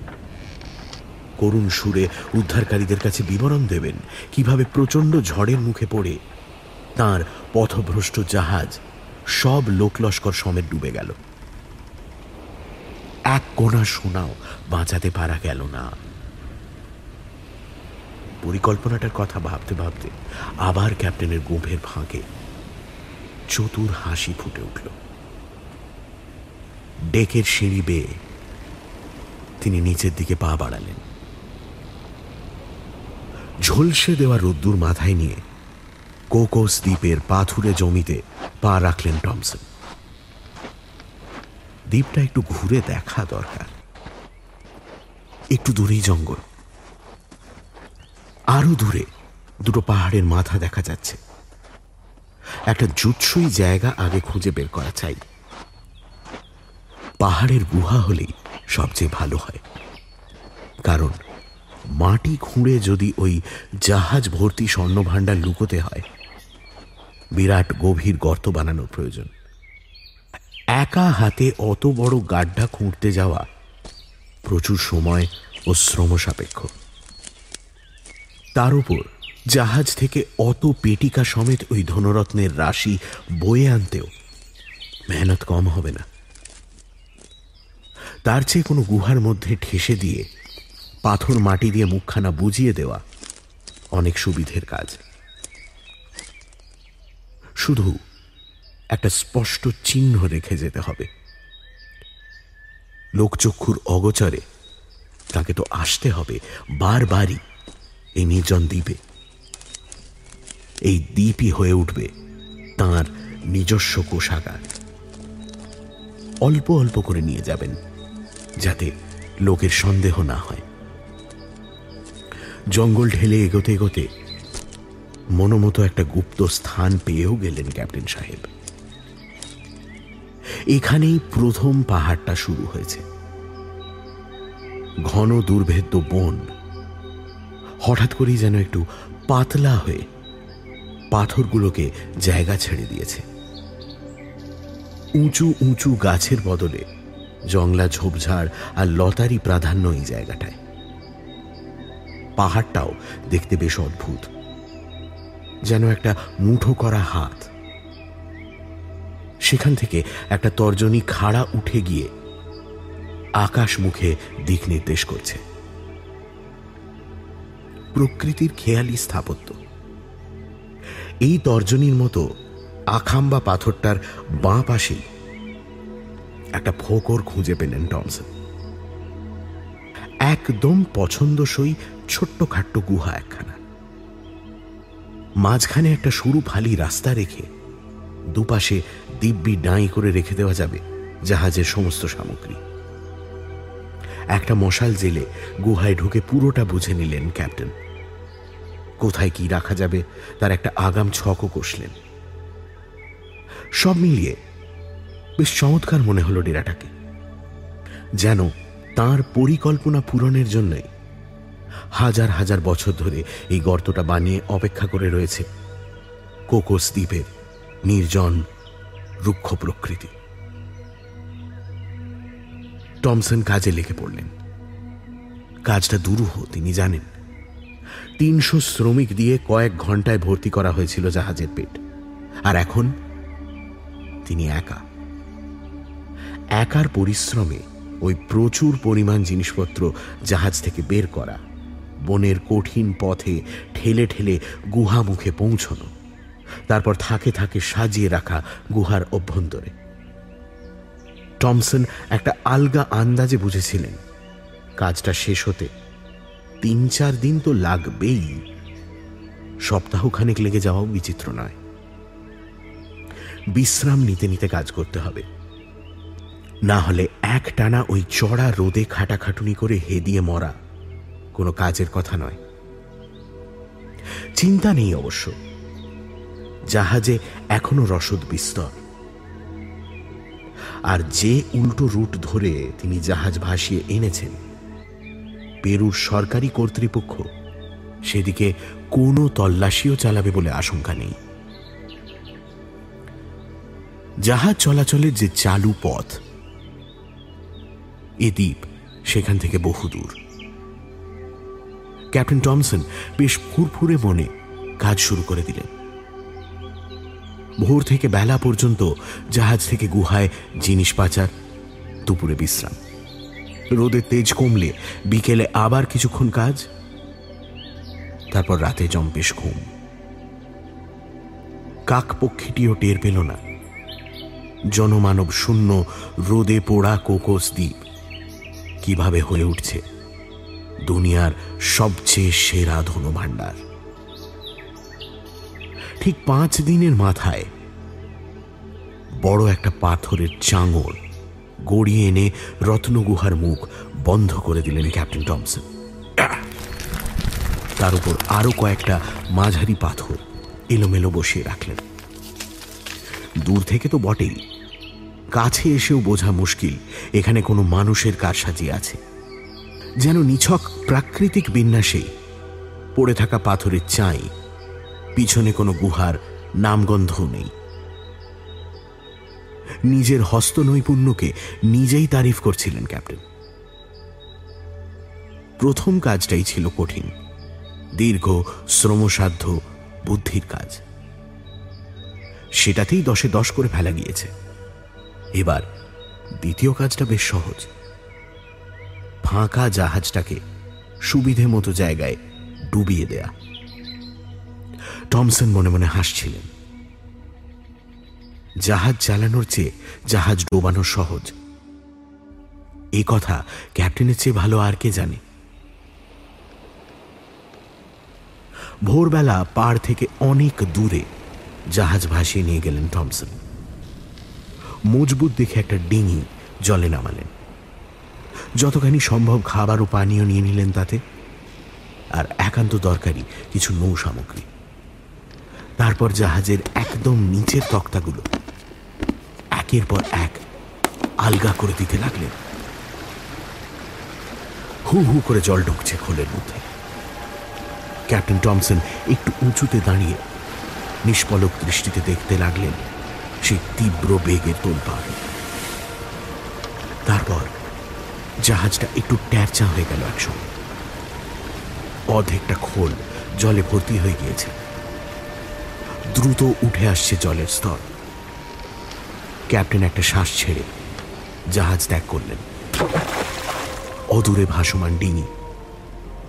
করুণ সুরে উদ্ধারকারীদের কাছে বিবরণ দেবেন কীভাবে প্রচণ্ড ঝড়ের মুখে পড়ে তার পথভ্রষ্ট জাহাজ সব লোকলস্কর সমেত ডুবে গেল। এক কোনা সোনাও বাঁচাতে পারা গেল না। পরিকল্পনাটার কথা ভাবতে ভাবতে আবার ক্যাপ্টেনের গম্ভীর ফাঁকে চতুর হাসি ফুটে উঠল। ডেকের সিঁড়ি বেয়ে তিনি নিচের দিকে পা বাড়ালেন। ঝলসে দেওয়া রোদ্দুর মাথায় নিয়ে কোকোস দ্বীপের পাথুরে জমিতে পা রাখলেন টমসন। দ্বীপটা একটু ঘুরে দেখা দরকার। একটু দূরেই জঙ্গল। আরও দূরে দুটো পাহাড়ের মাথা দেখা যাচ্ছে। একটা জুৎসই জায়গা আগে খুঁজে বের করা চাই। পাহাড়ের গুহা হলেই সবচেয়ে ভালো হয়। কারণ মাটি খুঁড়ে যদি ওই জাহাজ ভর্তি স্বর্ণভাণ্ডার লুকোতে হয়, বিরাট গভীর গর্ত বানানোর প্রয়োজন। একা হাতে অত বড় গাড্ডা খুঁড়তে যাওয়া প্রচুর সময় ও শ্রম সাপেক্ষ। তার উপর জাহাজ থেকে অত পেটিকা সমেত ওই ধনরত্নের রাশি বয়ে আনতেও মেহনত কম হবে না। তার চেয়ে কোনো গুহার মধ্যে ঠেসে দিয়ে পাথর মাটি দিয়ে মুখখানা বুঝিয়ে দেওয়া অনেক সুবিধের কাজ। শুধু একটা স্পষ্ট চিহ্ন রেখে যেতে হবে। লোকচক্ষুর অগোচরে তাকে তো আসতে হবে বারবারই এই নির্জন দ্বীপে। এই দ্বীপই হয়ে উঠবে তার নিজস্ব কোষাগার। অল্প অল্প করে নিয়ে যাবেন যাতে লোকের সন্দেহ না হয়। জঙ্গল ঢেলে এগোতে এগোতে মনোমতো একটা গুপ্ত স্থান পেয়েও গেলেন ক্যাপ্টেন সাহেব। এখানেই প্রথম পাহাড়টা শুরু হয়েছে। ঘন দুর্ভেদ্য বন হঠাৎ করেই যেন একটু পাতলা হয়ে পাথরগুলোকে জায়গা ছেড়ে দিয়েছে। উঁচু উঁচু গাছের বদলে জংলা ঝোপঝাড় আর লতারি প্রাধান্য এই জায়গাটায়। পাহাড়টাও দেখতে বেশ অদ্ভুত। যেন একটা মুঠো করা হাত। সেখান থেকে একটা তর্জনী খাড়া উঠে গিয়ে আকাশ মুখে দিক নির্দেশ করছে। প্রকৃতির খেয়ালি স্থাপত্য। এই তর্জনীর মতো আখাম্বা পাথরটার বাঁ পাশেই একটা ফোকর খুঁজে পেলেন টমসন। একদম পছন্দসই ছোট্ট খাট্ট গুহা একখানা। মাঝখানে একটা সরু ফালি রাস্তা রেখে দুপাশে দিব্যি ডাঁই করে রেখে দেওয়া যাবে জাহাজের সমস্ত সামগ্রী। একটা মশাল জেলে গুহায় ঢুকে পুরোটা বুঝে নিলেন ক্যাপ্টেন। কোথায় কি রাখা যাবে তার একটা আগাম ছকও কষলেন। সব মিলিয়ে বেশ চমৎকার মনে হলো ডেরাটাকে। যেন তার পরিকল্পনা পূরণের জন্যই হাজার হাজার বছর ধরে এই গর্তটা বানিয়ে অপেক্ষা করে রয়েছে। কোকোস দ্বীপের নির্জন রুক্ষ প্রকৃতি। টমসন কাজে লেগে পড়লেন। কাজটা দুরূহ, তিনি জানেন। তিনশো শ্রমিক দিয়ে কয়েক ঘন্টায় ভর্তি করা হয়েছিল জাহাজের পেট। আর এখন তিনি একা। একার পরিশ্রমে ওই প্রচুর পরিমাণ জিনিসপত্র জাহাজ থেকে বের করা বনের কঠিন পথে ঠেলে ঠেলে গুহা মুখে পৌঁছনো, তারপর থাকে থাকে সাজিয়ে রাখা গুহার অভ্যন্তরে। টমসন একটা আলগা আন্দাজে বুঝেছিলেন, কাজটা শেষ হতে তিন চার দিন তো লাগবেই। সপ্তাহখানেক লেগে যাওয়াও বিচিত্র নয়। বিশ্রাম নিতে নিতে কাজ করতে হবে। না হলে এক টানা ওই চড়া রোদে খাটাখাটুনি করে হেদিয়ে মরা কোনো কাজের কথা নয়। চিন্তা নেই অবশ্য। জাহাজে এখনও রসদ বিস্তর। আর যে উল্টো রুট ধরে তিনি জাহাজ ভাসিয়ে এনেছেন, পেরুর সরকারি কর্তৃপক্ষ সেদিকে কোনো তল্লাশিও চালাবে বলে আশঙ্কা নেই। জাহাজ চলাচলের যে চালু পথ, এ দ্বীপ সেখান থেকে বহুদূর। ক্যাপ্টেন টমসন বেশ ফুরফুরে মনে কাজ শুরু করে দিলেন। ভোর থেকে বেলা পর্যন্ত জাহাজ থেকে গুহায় জিনিস পাচার, দুপুরে বিশ্রাম। রোদের তেজ কমলে বিকেলে আবার কিছুক্ষণ কাজ, তারপর রাতে জম্পেশ ঘুম। কাকপক্ষীটিও টের পেল না। জনমানব শূন্য রোদে পোড়া কোকোস দ্বীপ কীভাবে হয়ে উঠছে? দুনিয়ার সবচেয়ে সেরা ধনভাণ্ডার। ঠিক পাঁচ দিনের মাথায় বড় একটা পাথরের চাঙড় গড়িয়ে এনে রত্নগুহার মুখ বন্ধ করে দিলেন ক্যাপ্টেন টমসন। তার উপর আরও কয়েকটা মাঝারি পাথর এলোমেলো বসিয়ে রাখলেন। দূর থেকে তো বটেই। কাছে এসেও বোঝা মুশকিল, এখানে কোনো মানুষের কারসাজি আছে। যেন নিছক প্রাকৃতিক বিন্যাসে পড়ে থাকা পাথরের চাই, পিছনে কোনো গুহার নামগন্ধও নেই। নিজের হস্তনৈপুণ্যকে নিজেই তারিফ করছিলেন ক্যাপ্টেন। প্রথম কাজটাই ছিল কঠিন, দীর্ঘ, শ্রমসাধ্য, বুদ্ধির কাজ। সেটাতেই দশে দশ করে ফেলা গিয়েছে। এবার দ্বিতীয় কাজটা বেশ সহজ। ফাঁকা জাহাজটাকে সুবিধে মতো জায়গায় ডুবিয়ে দেয়া। টমসন মনে মনে হাসছিলেন। জাহাজ চালানোর চেয়ে জাহাজ ডোবানো সহজ। এই কথা ক্যাপ্টেনের চেয়ে ভালো আর কে জানে? ভোরবেলা পাড় থেকে অনেক দূরে জাহাজ ভাসিয়ে নিয়ে গেলেন টমসন। মজবুত দেখে একটা ডিঙি জলে নামালেন। যতখানি সম্ভব খাবার ও পানীয় নিয়ে নিলেন তাতে। আর একান্ত দরকারি কিছু নৌ সামগ্রী। তারপর জাহাজের একদম নিচের তক্তাগুলো একের পর এক আলগা করে দিতে লাগলেন। হু হু করে জল ঢুকছে খোলের মধ্যে। ক্যাপ্টেন টমসন একটু উঁচুতে দাঁড়িয়ে নিষ্পলক দৃষ্টিতে দেখতে লাগলেন সেই তীব্র বেগের তোলপাড়। তারপর জাহাজটা একটু ট্যারচা হয়ে গেল একসঙ্গে অর্ধেকটা খোল জলে ভর্তি হয়ে গিয়েছে। দ্রুত উঠে আসছে জলের স্তর। ক্যাপ্টেন একটা শ্বাস ছেড়ে জাহাজ ত্যাগ করলেন। অদূরে ভাসমান ডিঙি,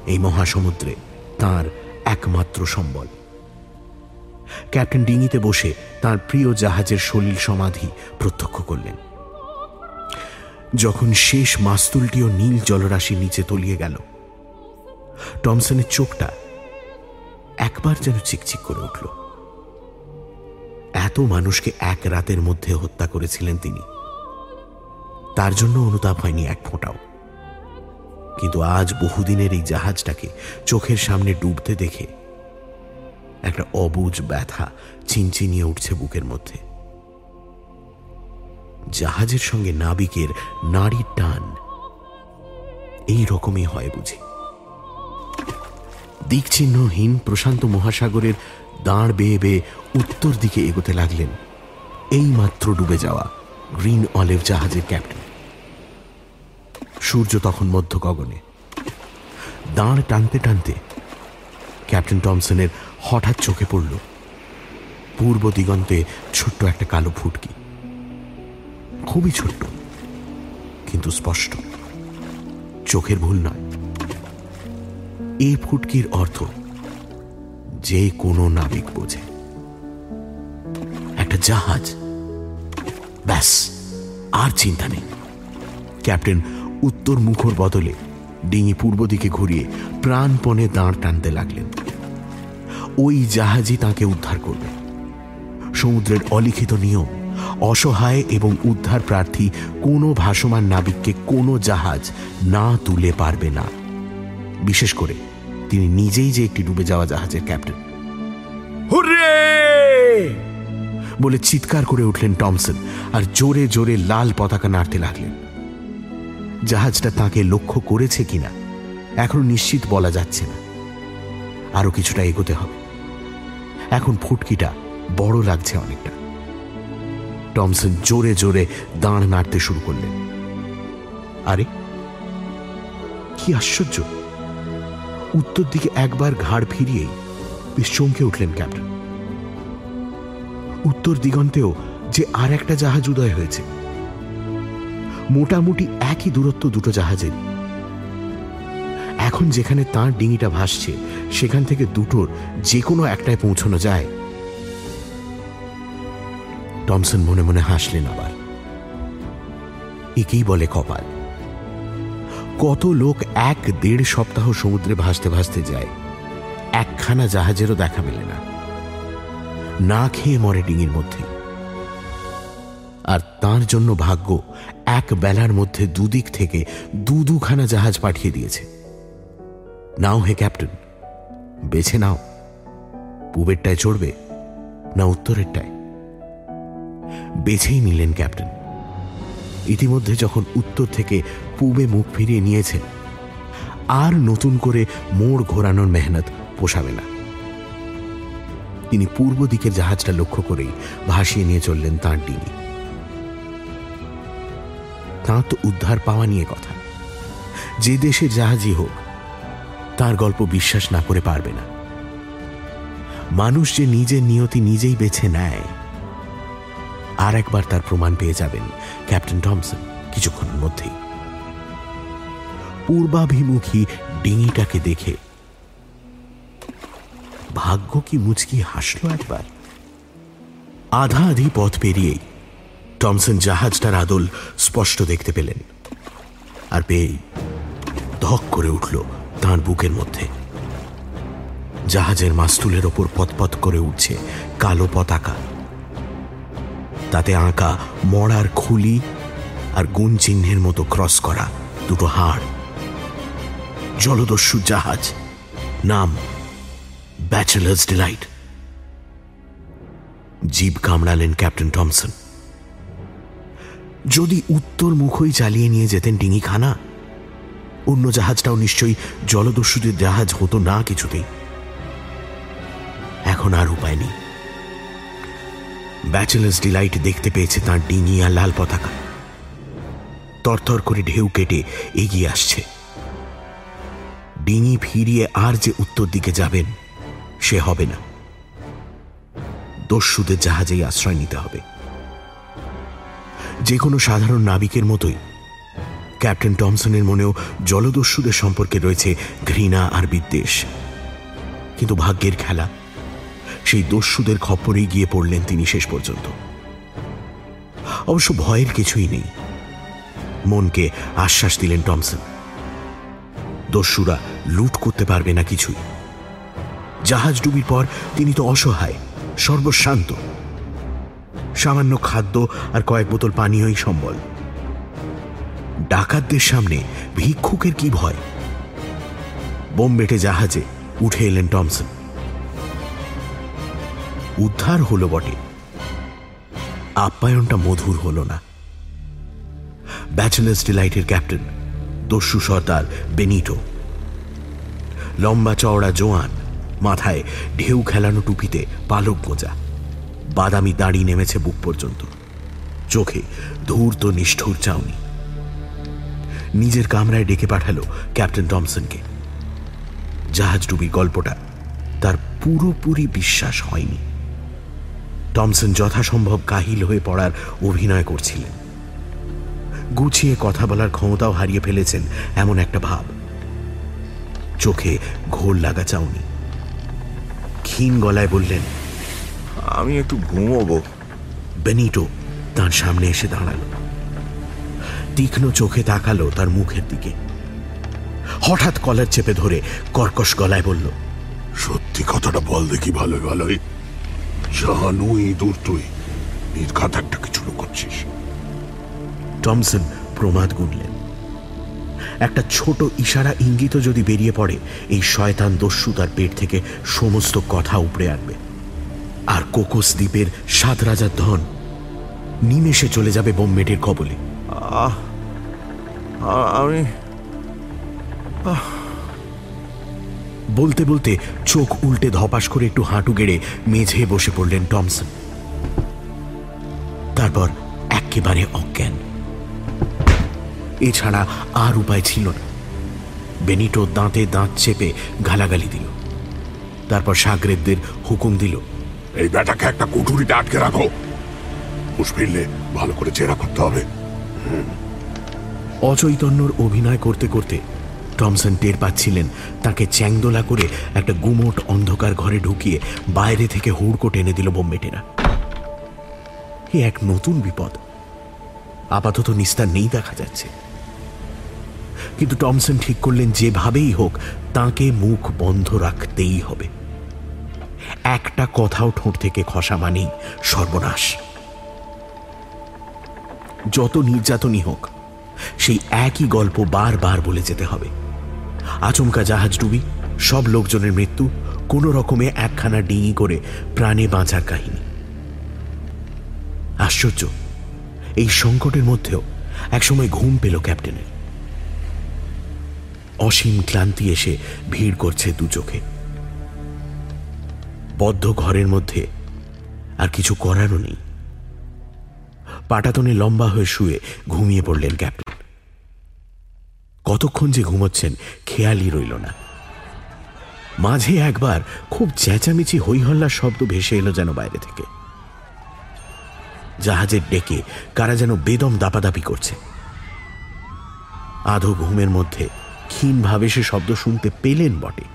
এই মহাসমুদ্রে তার একমাত্র সম্বল। ক্যাপ্টেন ডিঙিতে বসে তার প্রিয় জাহাজের সলিল সমাধি প্রত্যক্ষ করলেন। যখন শেষ মাস্তুলটিও নীল জলরাশি নিচে তলিয়ে গেল, টমসনের চোখটা একবার যেন চিকচিক করে উঠল। এত মানুষকে এক রাতের মধ্যে হত্যা করেছিলেন তিনি। তার জন্য অনুতাপ হয়নি এক ফোঁটাও। কিন্তু আজ বহুদিনের এই জাহাজটাকে চোখের সামনে ডুবতে দেখে একটা অবুজ ব্যথা চিনচিনিয়ে উঠছে বুকের মধ্যে। জাহাজের সঙ্গে নাবিকের নারীর টান। এই রকমই হয় বুঝি। দিকচিহ্নহীন প্রশান্ত মহাসাগরের দাঁড় বেয়ে বেয়ে উত্তর দিকে এগোতে লাগলেন। এই মাত্র ডুবে যাওয়া গ্রিন অলেভ জাহাজের ক্যাপ্টেন। সূর্য তখন মধ্য গগনে। দাঁড় টানতে টানতে ক্যাপ্টেন টমসনের হঠাৎ চোখে পড়ল। পূর্ব দিগন্তে ছোট্ট একটা কালো ফুটকি। খুবই ছোট্ট কিন্তু স্পষ্ট। চোখের ভুল নয়। এই ফুটকির অর্থ যে কোনো নাবিক বোঝে। একটা জাহাজ। ব্যাস, আর চিন্তা নেই। ক্যাপ্টেন উত্তর মুখর বদলে ডিঙি পূর্ব দিকে ঘুরিয়ে প্রাণপণে দাঁড় টানতে লাগলেন। ওই জাহাজই তাকে উদ্ধার করবে। সমুদ্রের অলিখিত নিয়ম অসহায় এবং উদ্ধার প্রার্থী কোনো ভাসমান নাবিককে কোনো জাহাজ না তুলে পারবে না। বিশেষ করে তিনি নিজেই যে একটি ডুবে যাওয়া জাহাজের ক্যাপ্টেন। বলে চিৎকার করে উঠলেন টমসন আর জোরে জোরে লাল পতাকা নাড়তে লাগলেন। জাহাজটা তাকে লক্ষ্য করেছে কিনা এখন নিশ্চিত বলা যাচ্ছে না। আরও কিছুটা এগোতে হবে। এখন ফুটকিটা বড় লাগছে অনেকটা। টমসন জোরে জোরে দাঁড় নাড়তে শুরু করলেন। আরে, কি আশ্চর্য! উত্তর দিকে একবার ঘাড় ফিরিয়েই বেশ চমকে উঠলেন ক্যাপ্টেন। উত্তর দিগন্তেও যে আর একটা জাহাজ উদয় হয়েছে। মোটামুটি একই দূরত্ব দুটো জাহাজের। এখন যেখানে তার ডিঙিটা ভাসছে, সেখান থেকে দুটোর যে কোনো একটায় পৌঁছানো যায়। টমসন মনে মনে হাসলেন আবার। একেই বলে কপাল। কত লোক এক দেড় সপ্তাহ সমুদ্রে ভাসতে ভাসতে যায়। একখানা জাহাজেরও দেখা মেলে না। না খেয়ে মরে ডিঙির মধ্যে। আর তার জন্য ভাগ্য এক বেলার মধ্যে দুদিক থেকে দু দুখানা জাহাজ পাঠিয়ে দিয়েছে। নাও হে ক্যাপ্টেন, বেছে নাও। পূবেরটায় চড়বে না উত্তরেরটায়। বেছেই নিলেন ক্যাপ্টেন। ইতিমধ্যে যখন উত্তর থেকে পূবে মুখ ফিরিয়ে নিয়েছেন, আর নতুন করে মোড় ঘোরানোর মেহনত পোষাবে না। তিনি পূর্ব দিকের জাহাজটা লক্ষ্য করেই ভাসিয়ে নিয়ে চললেন তাঁর ডিঙি। তাঁর তো উদ্ধার পাওয়া নিয়ে কথা। যে দেশের জাহাজই হোক, তার গল্প বিশ্বাস না করে পারবে না। মানুষ যে নিজের নিয়তি নিজেই বেছে নেয় আর একবার তার প্রমাণ পেয়ে যাবেন ক্যাপ্টেন টমসন কিছুক্ষণের মধ্যেই। পূর্বাভিমুখী ডিঙিটাকে দেখে ভাগ্য কি মুচকি হাসলো একবার? আধা আধি পথ পেরিয়েই টমসন জাহাজটার আদল স্পষ্ট দেখতে পেলেন আর পেয়েই ধক করে উঠল তাঁর বুকের মধ্যে। জাহাজের মাস্তুলের ওপর পথপথ করে উঠছে কালো পতাকা। তাতে আঁকা মরার খুলি আর গুণ চিহ্নের মতো ক্রস করা দুটো হাড়। জলদস্যু জাহাজ, নাম ব্যাচেলার্স ডিলাইট জীব কামড়ালেন ক্যাপ্টেন টমসন। যদি উত্তর মুখই চালিয়ে নিয়ে যেতেন ডিঙিখানা, অন্য জাহাজটাও নিশ্চয়ই জলদস্যুদের জাহাজ হতো না কিছুতেই। এখন আর উপায় নেই। ব্যাচেলার্স ডিলাইট দেখতে পেয়েছে তার ডিঙি আর লাল পতাকা। তরতর করে ঢেউ কেটে এগিয়ে আসছে। ডিঙি ফিরিয়ে আর যে উত্তর দিকে যাবেন, সে হবে না। দস্যুদের জাহাজেই আশ্রয় নিতে হবে। যে কোনো সাধারণ নাবিকের মতোই। ক্যাপ্টেন টমসনের মনেও জলদস্যুদের সম্পর্কে রয়েছে ঘৃণা আর বিদ্বেষ। কিন্তু ভাগ্যের খেলা সেই দস্যুদের খপ্পরেই গিয়ে পড়লেন তিনি শেষ পর্যন্ত। অবশ্য ভয়ের কিছুই নেই। মনকে আশ্বাস দিলেন টমসন। দস্যুরা লুট করতে পারবে না কিছুই। জাহাজ ডুবির পর তিনি তো অসহায়, সর্বশান্ত। সামান্য খাদ্য আর কয়েক বোতল পানীয়ই সম্বল। ডাকাতদের সামনে ভিক্ষুকের কি ভয়? বোম্বেটে জাহাজে উঠে এলেন টমসন। উদ্ধার হলো বটে। আপ্যায়নটা মধুর হলো না। ব্যাচেলার্স ডিলাইটের ক্যাপ্টেন, দস্যু সর্দার বেনিটো। লম্বা চওড়া জোয়ান, মাথায় ঢেউ খেলানো টুপিতে পালক গোজা। বাদামি দাড়ি নেমেছে বুক পর্যন্ত। চোখে ধূর্ত নিষ্ঠুর চাউনি। নিজের কামরায় ডেকে পাঠালো ক্যাপ্টেন টমসনকে। জাহাজডুবি গল্পটা তার পুরোপুরি বিশ্বাস হয়নি। টমসন যথাসম্ভব কাহিল হয়ে পড়ার অভিনয় করছিলেন। গুছিয়ে কথা বলার ক্ষমতাও হারিয়ে ফেলেছেন এমন একটা ভাব। চোখে ঘোর লাগা চাউনি। ক্ষীণ গলায় বললেন আমি একটু ঘুমোবো। বেনিটো তার সামনে এসে দাঁড়াল। তীক্ষ্ণ চোখে তাকালো তার মুখের দিকে। হঠাৎ কলার চেপে ধরে কর্কশ গলায় বলল সত্যি কথাটা বল দেখি ভালো ভালোই। জানু ইঁদুর তুই। নির্ঘাত একটা কিছু লুকোচ্ছিস। টমসন প্রমাদ গুনলেন। একটা ছোট ইশারা ইঙ্গিত যদি বেরিয়ে পড়ে এই শয়তান দস্যু তার পেট থেকে সমস্ত কথা উপড়ে আনবে। আর কোকোস দ্বীপের সাত রাজার ধন নিমেষে চলে যাবে বোমমেটের কবলে। আহ আ- আমি বলতে বলতে চোখ উল্টে ধপাস করে একটু হাঁটু গেড়ে মেঝে বসে পড়লেন টমসন। তারপর একেবারে অজ্ঞান। এছাড়া আর উপায় ছিল না। বেনিটো দাঁতে দাঁত চেপে গালাগালি দিল। তারপর সাগরেবদের হুকুম দিল এই ব্যাটাকে একটা কুঠুরিতে আটকে রাখো। হুশ ফিরলে ভালো করে জেরা করতে হবে। অচৈতন্যর অভিনয় করতে করতে টমসন টের পাচ্ছিলেন। তাকে চ্যাংদোলা করে একটা গুমোট অন্ধকার ঘরে ঢুকিয়ে বাইরে থেকে হুড়কো টেনে দিল বোম্বেটেরা এ এক নতুন বিপদ। আপাতত নিস্তার নেই দেখা যাচ্ছে। কিন্তু টমসন ঠিক করলেন যেভাবেই হোক, তাকে মুখ বন্ধ রাখতেই হবে। একটা কথাও ঠোঁট থেকে খসা মানেই সর্বনাশ। যত নির্যাতনই হোক, সেই একই গল্প বারবার বলে যেতে হবে। আচমকা জাহাজ ডুবি, সব লোকজনের মৃত্যু, কোনো রকমে একখানা ডিঙি করে প্রাণে বাঁচার কাহিনী। আশ্চর্য, এই সংকটের মধ্যেও একসময় ঘুম পেল ক্যাপ্টেনের। অসীম ক্লান্তি এসে ভিড় করছে দু চোখে। বদ্ধ ঘরের মধ্যে আর কিছু করারও নেই। পাটাতনে লম্বা হয়ে শুয়ে ঘুমিয়ে পড়লেন ক্যাপ্টেন। কতক্ষণ যে ঘুমোচ্ছেন, খেয়ালই রইল না। মাঝে একবার খুব চেঁচামেচি হইহল্লার শব্দ ভেসে এলো যেন বাইরে থেকে। জাহাজের ডেকে কারা যেন বেদম দাপাদাপি করছে। আধো ঘুমের মধ্যে ক্ষীণভাবে সে শব্দ শুনতে পেলেন বটে,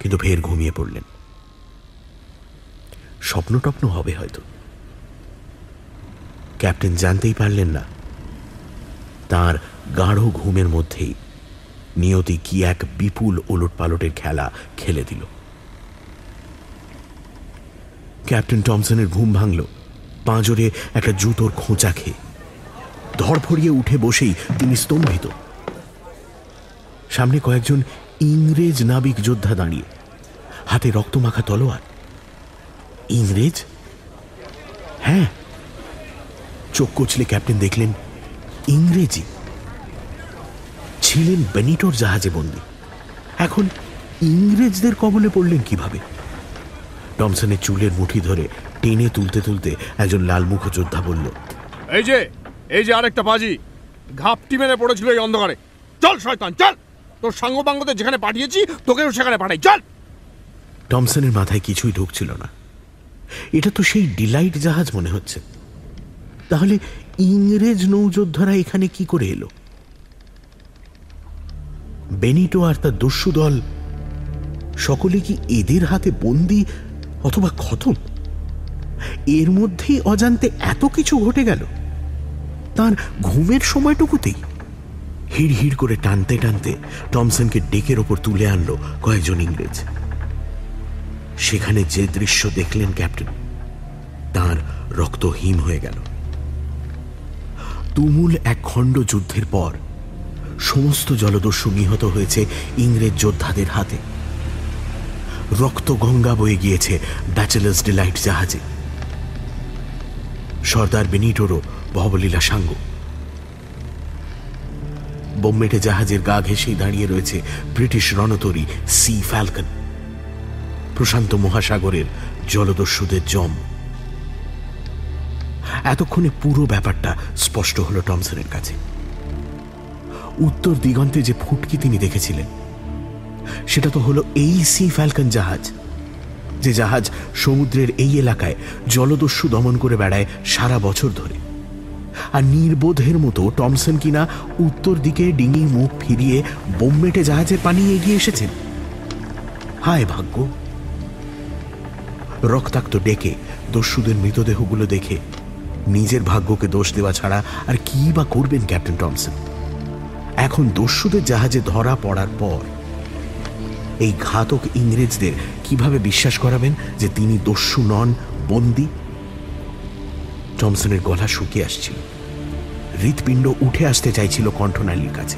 কিন্তু ফের ঘুমিয়ে পড়লেন। স্বপ্ন টপ্ন হবে হয়তো। ক্যাপ্টেন জানতেই পারলেন না, তার গাঢ় ঘুমের মধ্যেই নিয়তি কি এক বিপুল ওলট পালটের খেলা খেলে দিল। ক্যাপ্টেন টমসনের ঘুম ভাঙল। পাঁজরে একটা জুতোর খোঁচা খেয়ে। ধরফড়িয়ে উঠে বসেই তিনি স্তম্ভিত। সামনে কয়েকজন ইংরেজ নাবিক যোদ্ধা দাঁড়িয়ে। হাতে রক্তমাখা তলোয়ার। ইংরেজ? হ্যাঁ। চোখ কচলে ক্যাপ্টেন দেখলেন ইংরেজি। ছিলেন বেনিটোর জাহাজে বন্দি। এখন ইংরেজদের কবলে পড়লেন কীভাবে? টমসনের চুলের মুঠি ধরে টেনে তুলতে তুলতে একজন লালমুখ যোদ্ধা বলল এই যে এই যে আরেকটা বাজি। ঘাপটি মেরে পড়েছিল এই অন্ধকারে। চল শয়তান চল! তোর সাঙ্গপাঙ্গদের যেখানে পাঠিয়েছি তোকেও সেখানে পাঠাই চল! টমসনের মাথায় কিছুই ঢুকছিল না। এটা তো সেই ডিলাইট জাহাজ মনে হচ্ছে। তাহলে ইংরেজ নৌযোদ্ধারা এখানে কি করে এলো? বেনিটো আর তার দস্যু দল সকলে কি এদের হাতে বন্দি অথবা খতম? এর মধ্যেই অজান্তে এত কিছু ঘটে গেল। তার ঘুমের সময়টুকুতেই হিড় হিড় করে টানতে টানতে টমসনকে ডেকের ওপর তুলে আনলো কয়েকজন ইংরেজ। সেখানে যে দৃশ্য দেখলেন ক্যাপ্টেন, তার রক্ত হিম হয়ে গেল। তুমুল এক খণ্ড যুদ্ধের পর সমস্ত জলদস্যু নিহত হয়েছে ইংরেজ যোদ্ধাদের হাতে। রক্ত গঙ্গা বয়ে গিয়েছে ব্যাচেলার্স ডিলাইট জাহাজে। সর্দার বেনিটোরও ভবলীলা সাঙ্গ। বোম্বেটে জাহাজের গা ঘেঁষেই দাঁড়িয়ে রয়েছে ব্রিটিশ রণতরী সি ফ্যালকন। প্রশান্ত মহাসাগরের জলদস্যুদের জম। এতক্ষণে পুরো ব্যাপারটা স্পষ্ট হলো টমসনের কাছে। উত্তর দিগন্তে যে ফুটকি তিনি দেখেছিলেন, সেটা তো হলো এই সি ফ্যালকন জাহাজ, যে জাহাজ সমুদ্রের এই এলাকায় জলদস্যু দমন করে বেড়ায় সারা বছর ধরে। আর নির্বোধের মতো টমসন কিনা উত্তর দিকে ডিঙি মুখ ফিরিয়ে বোম্বেটে জাহাজের পানি এগিয়ে এসেছেন। হায় ভাগ্য! রক্তাক্ত ডেকে দস্যুদের মৃতদেহগুলো দেখে নিজের ভাগ্যকে দোষ দেওয়া ছাড়া আর কি বা করবেন ক্যাপ্টেন টমসন? এখন দস্যুদের জাহাজে ধরা পড়ার পর এই ঘাতক ইংরেজদের কীভাবে বিশ্বাস করাবেন যে তিনি দস্যু নন বন্দি? টমসনের গলা শুকিয়ে আসছিল। হৃৎপিণ্ড উঠে আসতে চাইছিল কণ্ঠনালীর কাছে।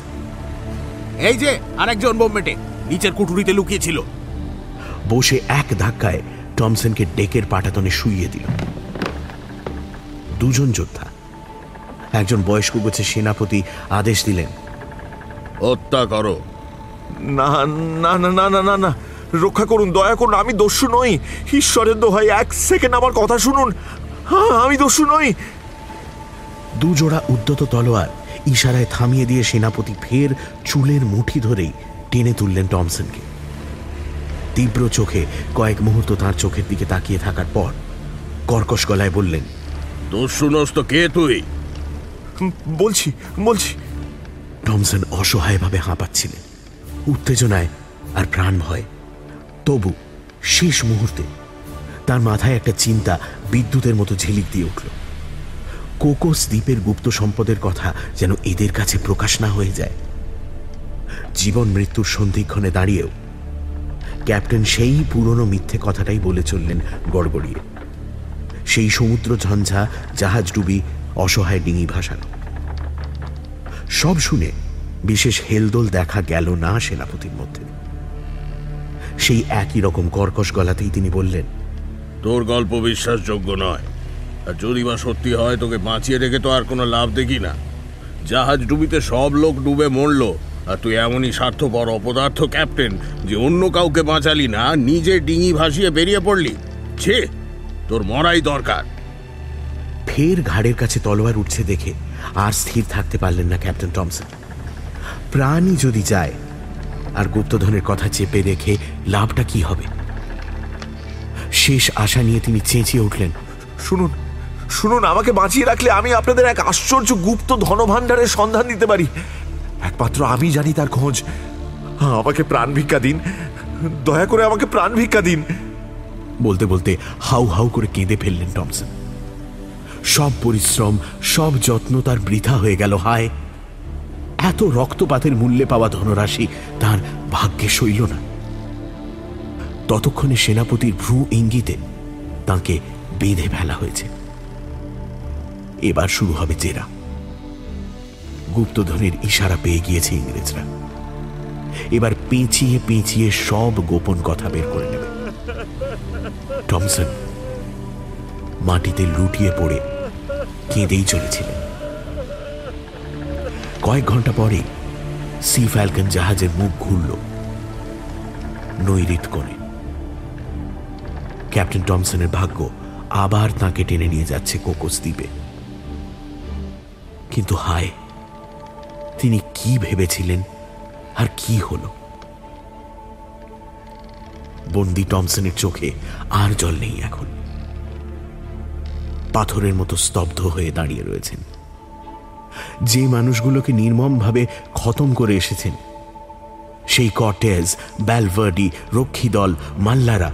এই যে আরেকজন বোম্বেটে নিচের কুটুরিতে লুকিয়েছিল বসে এক ধাক্কায় টমসনকে ডেকের পাটাতনে শুইয়ে দিল। দুজন যোদ্ধা একজন বয়স্ক গোছে সেনাপতি আদেশ দিলেন হত্যা করো। না না না না না না না। রক্ষা করুন দয়া করুন আমি দস্যু নই। ঈশ্বরের দোহাই এক সেকেন্ড আমার কথা শুনুন। হ্যাঁ আমি দস্যু নই। দুজোড়া উদ্যত তলোয়ার ইশারায় থামিয়ে দিয়ে সেনাপতি ফের চুলের মুঠি ধরেই টেনে তুললেন টমসনকে। তীব্র চোখে কয়েক মুহূর্ত তার চোখের দিকে তাকিয়ে থাকার পর কর্কশ গলায় বললেন তোর শুনস তো কে তুই? বলছি বলছি টমসন অসহায়ভাবে হাঁপাচ্ছিলেন উত্তেজনায় আর প্রাণ ভয় তবু শেষ মুহূর্তে তার মাথায় একটা চিন্তা বিদ্যুতের মতো ঝিলিক দিয়ে উঠল। কোকোস দ্বীপের গুপ্ত সম্পদের কথা যেন এদের কাছে প্রকাশ না হয়ে যায়। জীবন মৃত্যুর সন্ধিক্ষণে দাঁড়িয়েও ক্যাপ্টেন সেই পুরনো মিথ্যে কথাটাই বলে চললেন গড়গড়িয়ে। সেই সমুদ্র ঝঞ্ঝা জাহাজ ডুবি অসহায় ডিঙি ভাসানো। সব শুনে বিশেষ হেলদোল দেখা গেল না সেনাপতির মধ্যে। সেই একই রকম কর্কশ গলাতেই তিনি বললেন তোর গল্প বিশ্বাসযোগ্য নয়। আর যদি বা সত্যি হয় তোকে বাঁচিয়ে রেখে তো আর কোনো লাভ দেখি না। জাহাজ ডুবিতে সব লোক ডুবে মরল আর তুই এমনই স্বার্থপর অপদার্থ ক্যাপ্টেন যে অন্য কাউকে বাঁচালি না নিজে ডিঙি ভাসিয়ে বেরিয়ে পড়লি। ছে তোর মরাই দরকার। ফের ঘাড়ের কাছে তলোয়ার উঠছে দেখে আর স্থির থাকতে পারলেন না ক্যাপ্টেন টমসন। প্রাণই যদি যায় আর গুপ্তধনের কথা চেপে রেখে লাভটা কি হবে? শেষ আশা নিয়ে তিনি চেঁচিয়ে উঠলেন। শুনুন শুনুন আমাকে বাঁচিয়ে রাখলে আমি আপনাদের এক আশ্চর্য গুপ্ত ধনভাণ্ডারের সন্ধান দিতে পারি। একমাত্র আমি জানি তার খোঁজ। আমাকে প্রাণ ভিক্ষা দিন। দয়া করে আমাকে প্রাণ ভিক্ষা দিন। বলতে বলতে হাউ হাউ করে কেঁদে ফেললেন টমসন। সব পরিশ্রম, সব যত্ন তার বৃথা হয়ে গেল, হায়। এত রক্তপাতের মূল্যে পাওয়া ধনরাশি তার ভাগ্যে সইল না। ততক্ষণে সেনাপতির ভ্রু ইঙ্গিতে তাকে বেঁধে ফেলা হয়েছে। এবার শুরু হবে জেরা। গুপ্তধনের ইশারা পেয়ে গিয়েছে ইংরেজরা। এবার পেঁচিয়ে পেঁচিয়ে সব গোপন কথা বের করে নেবে। টমসন মাটিতে লুটিয়ে পড়ে কেঁদেই চলেছিলেন। কয়েক ঘণ্টা পরে সি ফ্যালকন জাহাজের মুখ ঘুরল। নৈরিত কোণে ক্যাপ্টেন টমসনের ভাগ্য আবার তাকে টেনে নিয়ে যাচ্ছে কোকোস দ্বীপে। কিন্তু হায়, তিনি কি ভেবেছিলেন আর কি হল? বন্দি টমসনের চোখে আর জল নেই এখন। পাথরের মতো স্তব্ধ হয়ে দাঁড়িয়ে রয়েছেন। যে মানুষগুলোকে নির্মমভাবে খতম করে এসেছেন, সেই কটেজ ব্যালভার্ডি রক্ষী দল মাল্লারা,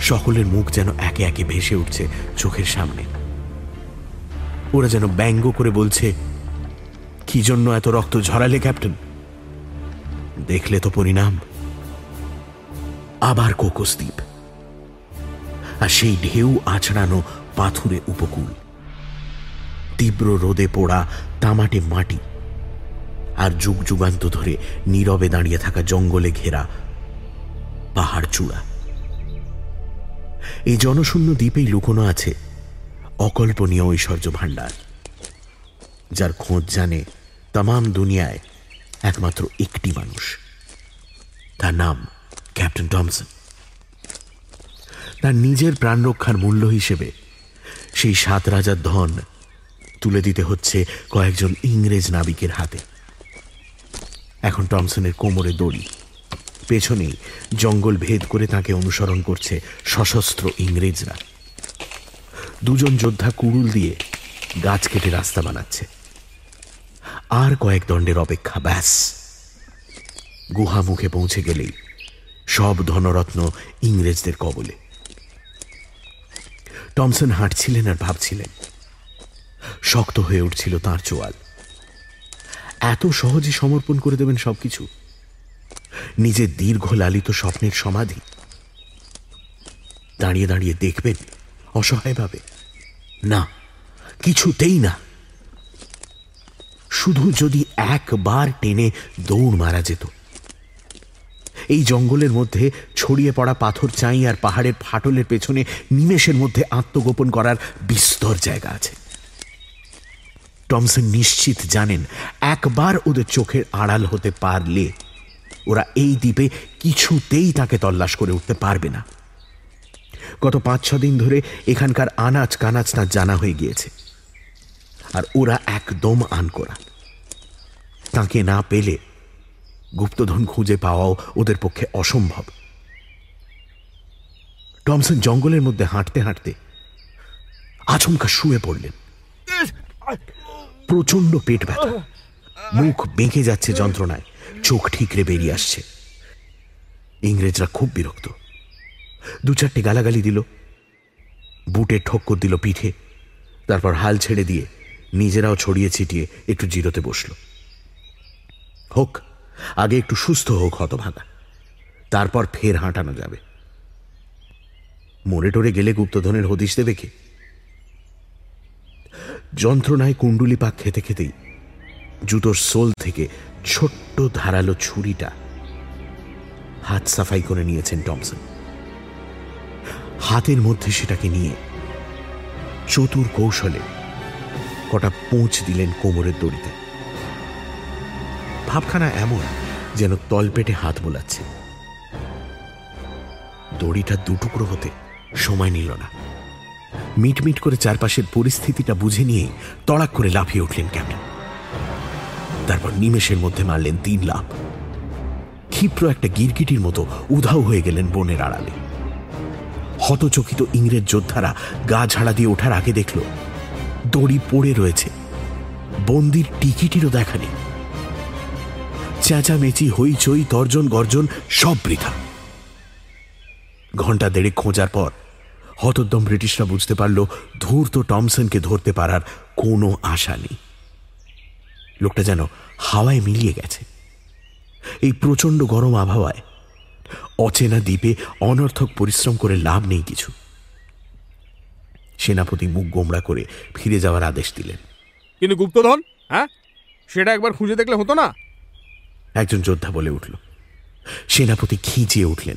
সকলের মুখ যেন একে একে ভেসে উঠছে চোখের সামনে। ওরা যেন ব্যঙ্গ করে বলছে, কি জন্য এত রক্ত ঝরালে, ক্যাপ্টেন? দেখলে তো পরিণাম। আবার কোকোস দ্বীপ। আর সেই ঢেউ আছড়ানো পাথুরে উপকূল। তীব্র রোদে পোড়া তামাটে মাটি আর যুগ যুগান্ত ধরে নীরবে দাঁড়িয়ে থাকা জঙ্গলে ঘেরা পাহাড় চূড়া। এই জনশূন্য দ্বীপেই লুকোনো আছে অকল্পনীয় ঐশ্বর্য ভাণ্ডার, যার খোঁজ জানে তাম দুনিয়ায় একমাত্র একটি মানুষ। তার নাম ক্যাপ্টেন টমসন। তার নিজের প্রাণ রক্ষার মূল্য হিসেবে সেই সাত রাজার ধন তুলে দিতে হচ্ছে কয়েকজন ইংরেজ নাবিকের হাতে। এখন টমসনের কোমরে দড়ি। পেছনেই জঙ্গল ভেদ করে তাকে অনুসরণ করছে সশস্ত্র ইংরেজরা। দুজন যোদ্ধা কুড়ুল দিয়ে গাছ কেটে রাস্তা বানাচ্ছে। আর কয়েক দণ্ডের অপেক্ষা, ব্যাস। গুহা মুখে পৌঁছে গেলেই সব ধনরত্ন ইংরেজদের কবলে। টমসন হাঁটছিলেন আর ভাবছিলেন। শক্ত হয়ে উঠছিল তার চোয়াল। এত সহজে সমর্পণ করে দেবেন সবকিছু? নিজের দীর্ঘ লালিত স্বপ্নের সমাধি। দাঁড়িয়ে দাঁড়িয়ে দেখবেন অসহায়ভাবে। না, কিছুতেই না। শুধু যদি একবার টেনে দৌড় মারা যেত। এই জঙ্গলের মধ্যে ছড়িয়ে পড়া পাথর চাই আর পাহাড়ের ফাটলের পেছনে নিমেষের মধ্যে আত্মগোপন করার বিস্তর জায়গা আছে। টমসন নিশ্চিত জানেন, একবার ওদের চোখের আড়াল হতে পারলে ওরা এই দ্বীপে কিছুতেই তাকে তল্লাশ করে উঠতে পারবে না। গত পাঁচ ছ দিন ধরে এখানকার আনাচ কানাচ তার জানা হয়ে গিয়েছে। আর ওরা একদম আনকোরা। তাকে না পেলে গুপ্তধন খুঁজে পাওয়াও ওদের পক্ষে অসম্ভব। টমসন জঙ্গলের মধ্যে হাঁটতে হাঁটতে আচমকা শুয়ে পড়লেন। প্রচণ্ড পেট ব্যথা। মুখ বেঁকে যাচ্ছে যন্ত্রণায়। চোখ ঠিকরে বেরিয়ে আসছে। ইংরেজরা খুব বিরক্ত। দু চারটে গালাগালি দিল। বুটের ঠক্কর দিল পিঠে। তারপর হাল ছেড়ে দিয়ে নিজেরাও ছড়িয়ে ছিটিয়ে একটু জিরোতে বসল। হোক আগে একটু সুস্থ হোক হতভাগা। তারপর ফের হাঁটানো যাবে। মোড়ে টোরে গেলে গুপ্তধনের হদিশ দেবে কে? যন্ত্রণায় কুণ্ডুলি পাক খেতে খেতেই জুতোর সোল থেকে ছোট্ট ধারালো ছুরিটা হাত সাফাই করে নিয়েছেন টমসন। হাতের মধ্যে সেটাকে নিয়ে চতুর কৌশলে কটা পোঁচ দিলেন কোমরের দড়িতে। ভাবখানা এমন যেন তলপেটে হাত বোলাচ্ছে। দড়িটা দুটুকরো হতে সময় নিল না। মিটমিট করে চারপাশের পরিস্থিতিটা বুঝে নিয়ে তড়াক করে লাফিয়ে উঠলেন ক্যাপ্টেন। তারপর নিমেষের মধ্যে মারলেন তিন লাভ ক্ষিপ্র একটা গিরগিটির মতো উধাও হয়ে গেলেন বনের আড়ালে। হতচকিত ইংরেজ যোদ্ধারা গা ঝাড়া দিয়ে ওঠার আগে দেখল, দড়ি পড়ে রয়েছে। বন্দির টিকিটিরও দেখা নেই। চেঁচামেচি, হইচই, তর্জন, গর্জন, সব বৃথা। ঘণ্টা দেড়েক খোঁজার পর হতোদ্যম ব্রিটিশরা বুঝতে পারল, ধূর্ত টমসনকে ধরতে পারার কোনো আশা নেই। লোকটা যেন হাওয়ায় মিলিয়ে গেছে। এই প্রচণ্ড গরম আবহাওয়ায় অচেনা দ্বীপে অনর্থক পরিশ্রম করে লাভ নেই কিছু। সেনাপতি মুখ গোমড়া করে ফিরে যাওয়ার আদেশ দিলেন। কিন্তু গুপ্তধন হ্যাঁ? সেটা একবার খুঁজে দেখলে হতো না? একজন যোদ্ধা বলে উঠল। সেনাপতি খিঁচিয়ে উঠলেন।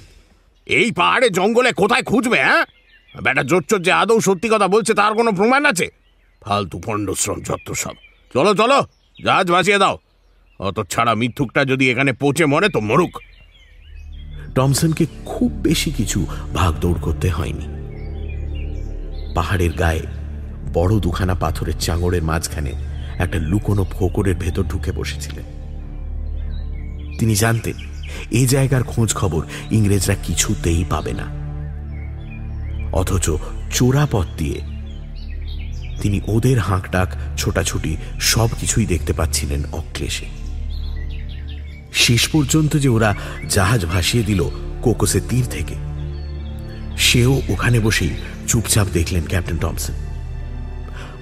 এই পাহাড়ে জঙ্গলে কোথায় খুঁজবে হ্যাঁ? বেটা জোচ্চর যে আদৌ সত্যি কথা বলছে তার কোনো প্রমাণ আছে? ফালতু পণ্ডশ্রম যত সব। চলো চলো জাহাজ বাঁচিয়ে দাও। অত ছাড়া মিথ্যুকটা যদি এখানে পচে মরে তো মরুক। টমসনকে খুব বেশি কিছু ভাগদৌড় করতে হয়নি। পাহাড়ের গায়ে বড় দুখানা পাথরের চাঙড়ের মাঝখানে একটা লুকোনো ফোকরের ভেতর ঢুকে বসেছিলেন। তিনি জানতেন এই জায়গার খোঁজ খবর ইংরেজরা কিছুতেই পাবে না। অথচ চোরা পথ দিয়ে তিনি ওদের হাঁকডাক, ছোটাছুটি সব কিছুই দেখতে পাচ্ছিলেন অক্লেশে। শেষ পর্যন্ত যে ওরা জাহাজ ভাসিয়ে দিল কোকোসের তীর থেকে, সেও ওখানে বসেই চুপচাপ দেখলেন ক্যাপ্টেন টমসন।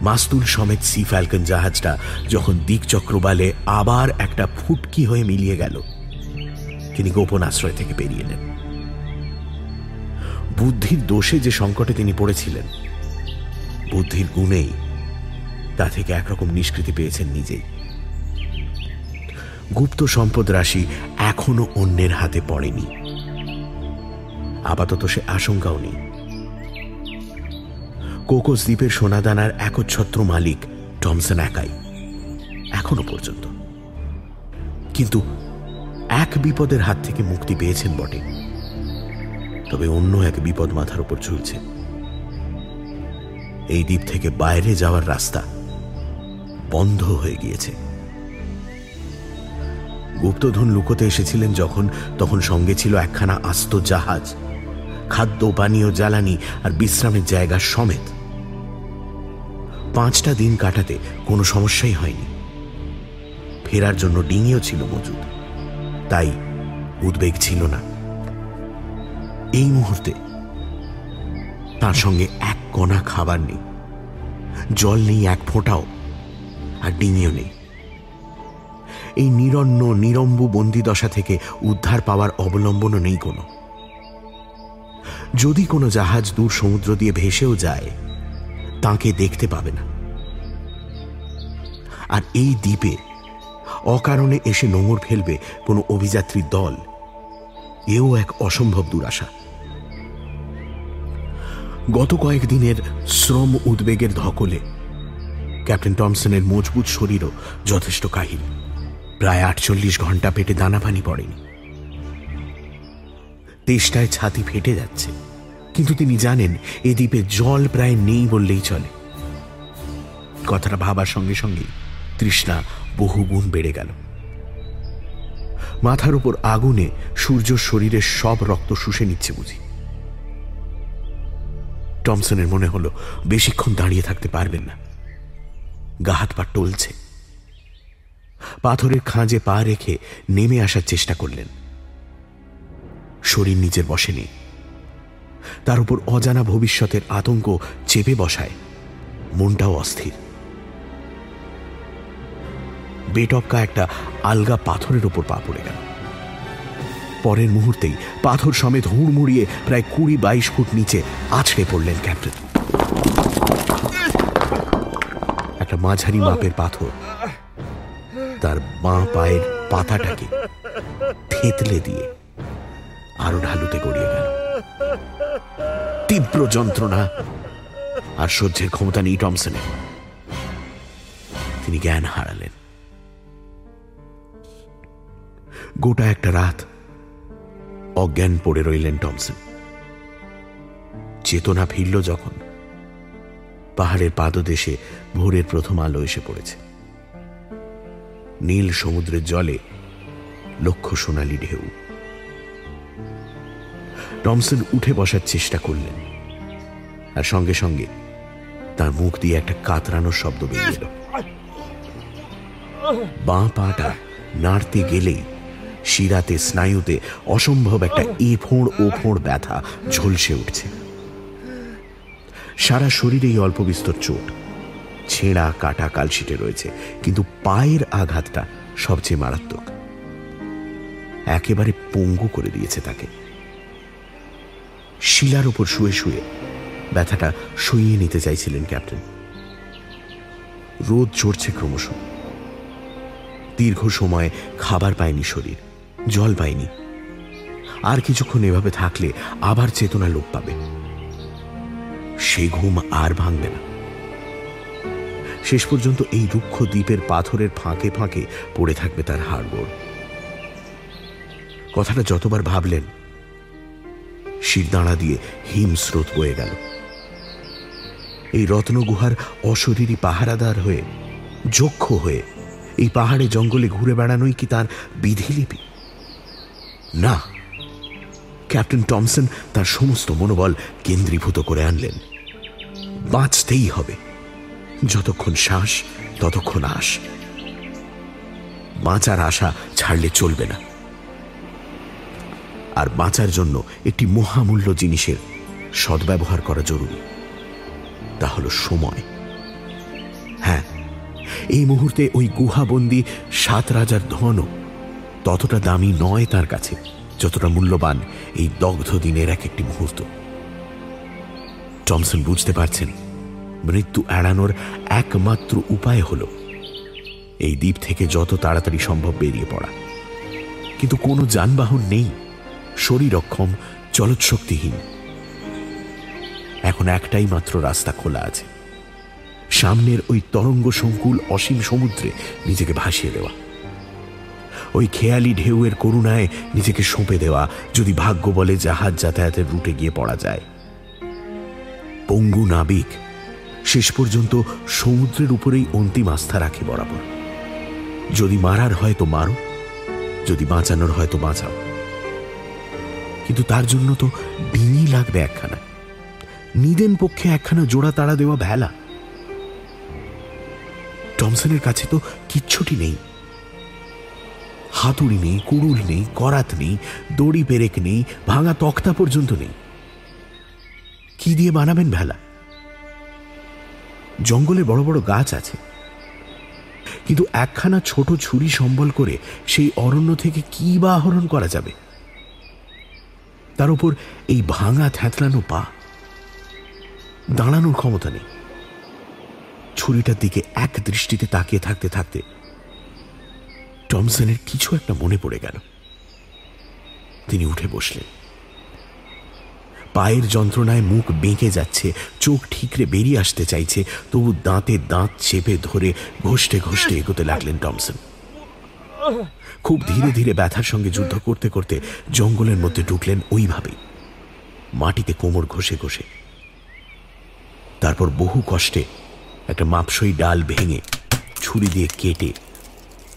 মাস্তুল সমেত সি ফ্যালকন জাহাজটা যখন দিক চক্রবালে আবার একটা ফুটকি হয়ে মিলিয়ে গেল। তিনি গোপন আশ্রয় থেকে বেরিয়ে এলেন বুদ্ধির দোষে যে সংকটে তিনি পড়েছিলেন, বুদ্ধির গুণেই তা থেকে একরকম নিষ্কৃতি পেয়েছেন নিজেই। গুপ্ত সম্পদ রাশি এখনও অন্যের হাতে পড়েনি। আপাতত সে আশঙ্কাও নেই। কোকোস দ্বীপের সোনাদানার একচ্ছত্র মালিক টমসন একাই, এখনও পর্যন্ত। কিন্তু এক বিপদের হাত থেকে মুক্তি পেয়েছেন বটে। তবে অন্য এক বিপদ মাথার উপর ঝুলছে এই দ্বীপ থেকে বাইরে যাওয়ার রাস্তা বন্ধ হয়ে গিয়েছে। গুপ্তধন লুকোতে এসেছিলেন যখন, তখন সঙ্গে ছিল একখানা আস্ত জাহাজ, খাদ্য, পানীয়, জ্বালানি আর বিশ্রামের জায়গা সমেত। পাঁচটা দিন কাটাতে কোনো সমস্যাই হয়নি। ফেরার জন্য ডিঙিও ছিল মজুদ, তাই উদ্বেগ ছিল না। এই মুহূর্তে তার সঙ্গে এক কণা খাবার নেই, জল নেই, এক ফোঁটাও, আর ডিঙিও নেই। এই নিরন্ন, নিরম্বু বন্দিদশা থেকে উদ্ধার পাওয়ার অবলম্বনও নেই কোনো। যদি কোনো জাহাজ দূর সমুদ্র দিয়ে ভেসেও যায় তাকে দেখতে পাবে না। আর এই দ্বীপে অকারণে এসে নোঙর ফেলবে কোনো অভিযাত্রীর দল। এও এক অসম্ভব দুরাশা। গত কয়েকদিনের শ্রম উদ্বেগের ধকলে ক্যাপ্টেন টমসনের মজবুত শরীরও যথেষ্ট কাহিল। প্রায় আটচল্লিশ ঘণ্টা পেটে দানা পানি পড়েনি। তেষ্টায় ছাতি ফেটে যাচ্ছে। কিন্তু তিনি জানেন, এ দ্বীপে জল প্রায় নেই বললেই চলে। কথাটা ভাবার সঙ্গে সঙ্গে তৃষ্ণা বহুগুণ বেড়ে গেল। মাথার উপর আগুনে সূর্য শরীরের সব রক্ত শুষে নিচ্ছে বুঝি। টমসনের মনে হলো, বেশিক্ষণ দাঁড়িয়ে থাকতে পারবেন না। গা হাত পা টলছে। পাথরের খাঁজে পা রেখে নেমে আসার চেষ্টা করলেন। শরীর নিজের বসে নেই। তার উপর অজানা ভবিষ্যতের আতঙ্ক চেপে বসায়। মনটাও অস্থির। বেটপকা একটা আলগা পাথরের উপর পা পড়ে গেল। পরের মুহূর্তেই পাথর সমেত হুড়মুড়িয়ে প্রায় কুড়ি বাইশ ফুট নিচে আছড়ে পড়লেন ক্যাপ্টেন। একটা মাঝারি মাপের পাথর তার বাঁ পায়ের পাতাটাকে থেতলে দিয়ে আরও ঢালুতে গড়িয়ে গেল। তীব্র যন্ত্রণা আর সহ্যের ক্ষমতা নেই টমসনের তিনি জ্ঞান হারালেন। গোটা একটা রাত অজ্ঞান পড়ে রইলেন টমসন। চেতনা ফিরল যখন। পাহাড়ের পাদদেশে ভোরের প্রথম আলো এসে পড়েছে। নীল সমুদ্রের জলে লক্ষ্য সোনালি ঢেউ। টমসন উঠে বসার চেষ্টা করলেন। আর সঙ্গে সঙ্গে তার মুখ দিয়ে একটা কাতরানোর শব্দ বেরিয়ে এলো। বাঁ পাটা নাড়তে গেলেই শিরাতে, স্নায়ুতে অসম্ভব একটা এ ফোঁড় ও ফোঁড় ব্যথা ঝলসে উঠছে। সারা শরীরেই অল্প বিস্তর চোট, ছেঁড়া কাটা কালশিটে রয়েছে, কিন্তু পায়ের আঘাতটা সবচেয়ে মারাত্মক। একেবারে পঙ্গু করে দিয়েছে তাকে। শিলার উপর শুয়ে শুয়ে ব্যথাটা সইয়ে নিতে চাইছিলেন, ক্যাপ্টেন। রোদ চড়ছে ক্রমশ। দীর্ঘ সময় খাবার পায়নি শরীর, জল পায়নি। আর কিছুক্ষণ এভাবে থাকলে আবার চেতনা লোপ পাবে। সে ঘুম আর ভাঙবে না। শেষ পর্যন্ত এই রুক্ষ দ্বীপের পাথরের ফাঁকে ফাঁকে পড়ে থাকবে তার হাড়গোড়। কথাটা যতবার ভাবলেন, শিরদাঁড়া দিয়ে হিম স্রোত বয়ে গেল। এই রত্নগুহার অশরীরী পাহারাদার হয়ে, যক্ষ হয়ে, এই পাহাড়ে জঙ্গলে ঘুরে বেড়ানোই কি তার বিধিলিপি? না, ক্যাপ্টেন টমসন তার সমস্ত মনোবল কেন্দ্রীভূত করে আনলেন। বাঁচতেই হবে। যতক্ষণ শ্বাস, ততক্ষণ আশ। বাঁচার আশা ছাড়লে চলবে না। আর বাঁচার জন্য একটি মহামূল্য জিনিসের সদ্ব্যবহার করা জরুরি। তা হলো সময়। হ্যাঁ এই মুহূর্তে ওই গুহাবন্দি সাত রাজার ধনও ততটা দামি নয় তার কাছে, যতটা মূল্যবান এই দগ্ধ দিনের এক একটি মুহূর্ত। টমসন বুঝতে পারছেন, মৃত্যু এড়ানোর একমাত্র উপায় হল এই দ্বীপ থেকে যত তাড়াতাড়ি সম্ভব বেরিয়ে পড়া। কিন্তু কোনো যানবাহন নেই শরীর অক্ষম চলৎশক্তিহীন। এখন একটাই মাত্র রাস্তা খোলা আছে। সামনের ওই তরঙ্গ সংকুল অসীম সমুদ্রে নিজেকে ভাসিয়ে দেওয়া। ওই খেয়ালি ঢেউয়ের করুণায় নিজেকে সঁপে দেওয়া, যদি ভাগ্য বলে জাহাজ যাতায়াতের রুটে গিয়ে পড়া যায়। পঙ্গু নাবিক শেষ পর্যন্ত সমুদ্রের উপরেই অন্তিম আস্থা রাখে বরাবর। যদি মারার হয় তো মারো, যদি বাঁচানোর হয় তো বাঁচাও। কিন্তু তার জন্য তো ডিঙি লাগবে একখানা। নিদেন পক্ষে একখানা জোড়া তাড়া দেওয়া ভেলা। টমসনের কাছে তো কিচ্ছুটি নেই। হাতুড়ি নেই, কুড়ুল নেই, করাত নেই, দড়ি পেরেক নেই, ভাঙা তক্তা পর্যন্ত নেই। কি দিয়ে বানাবেন ভেলা? জঙ্গলে বড় বড় গাছ আছে। কিন্তু একখানা ছোট ছুরি সম্বল করে সেই অরণ্য থেকে কি বা আহরণ করা যাবে? তার উপর এই ভাঙা থ্যাতলানো পা দাঁড়ানোর ক্ষমতা নেই। ছুরিটার দিকে এক দৃষ্টিতে তাকিয়ে থাকতে থাকতে টমসনের কিছু একটা মনে পড়ে গেল। তিনি উঠে বসলেন। পায়ের যন্ত্রণায় মুখ বেঁকে যাচ্ছে, চোখ ঠিকরে বেরিয়ে আসতে চাইছে, তবু দাঁতে দাঁত চেপে ধরে ঘষতে ঘষতে এগোতে লাগলেন টমসন। খুব ধীরে ধীরে ব্যথার সঙ্গে যুদ্ধ করতে করতে জঙ্গলের মধ্যে ঢুকলেন ওইভাবেই। মাটিতে কোমর ঘষে ঘষে। তারপর বহু কষ্টে একটা মাপসই ডাল ভেঙে ছুরি দিয়ে কেটে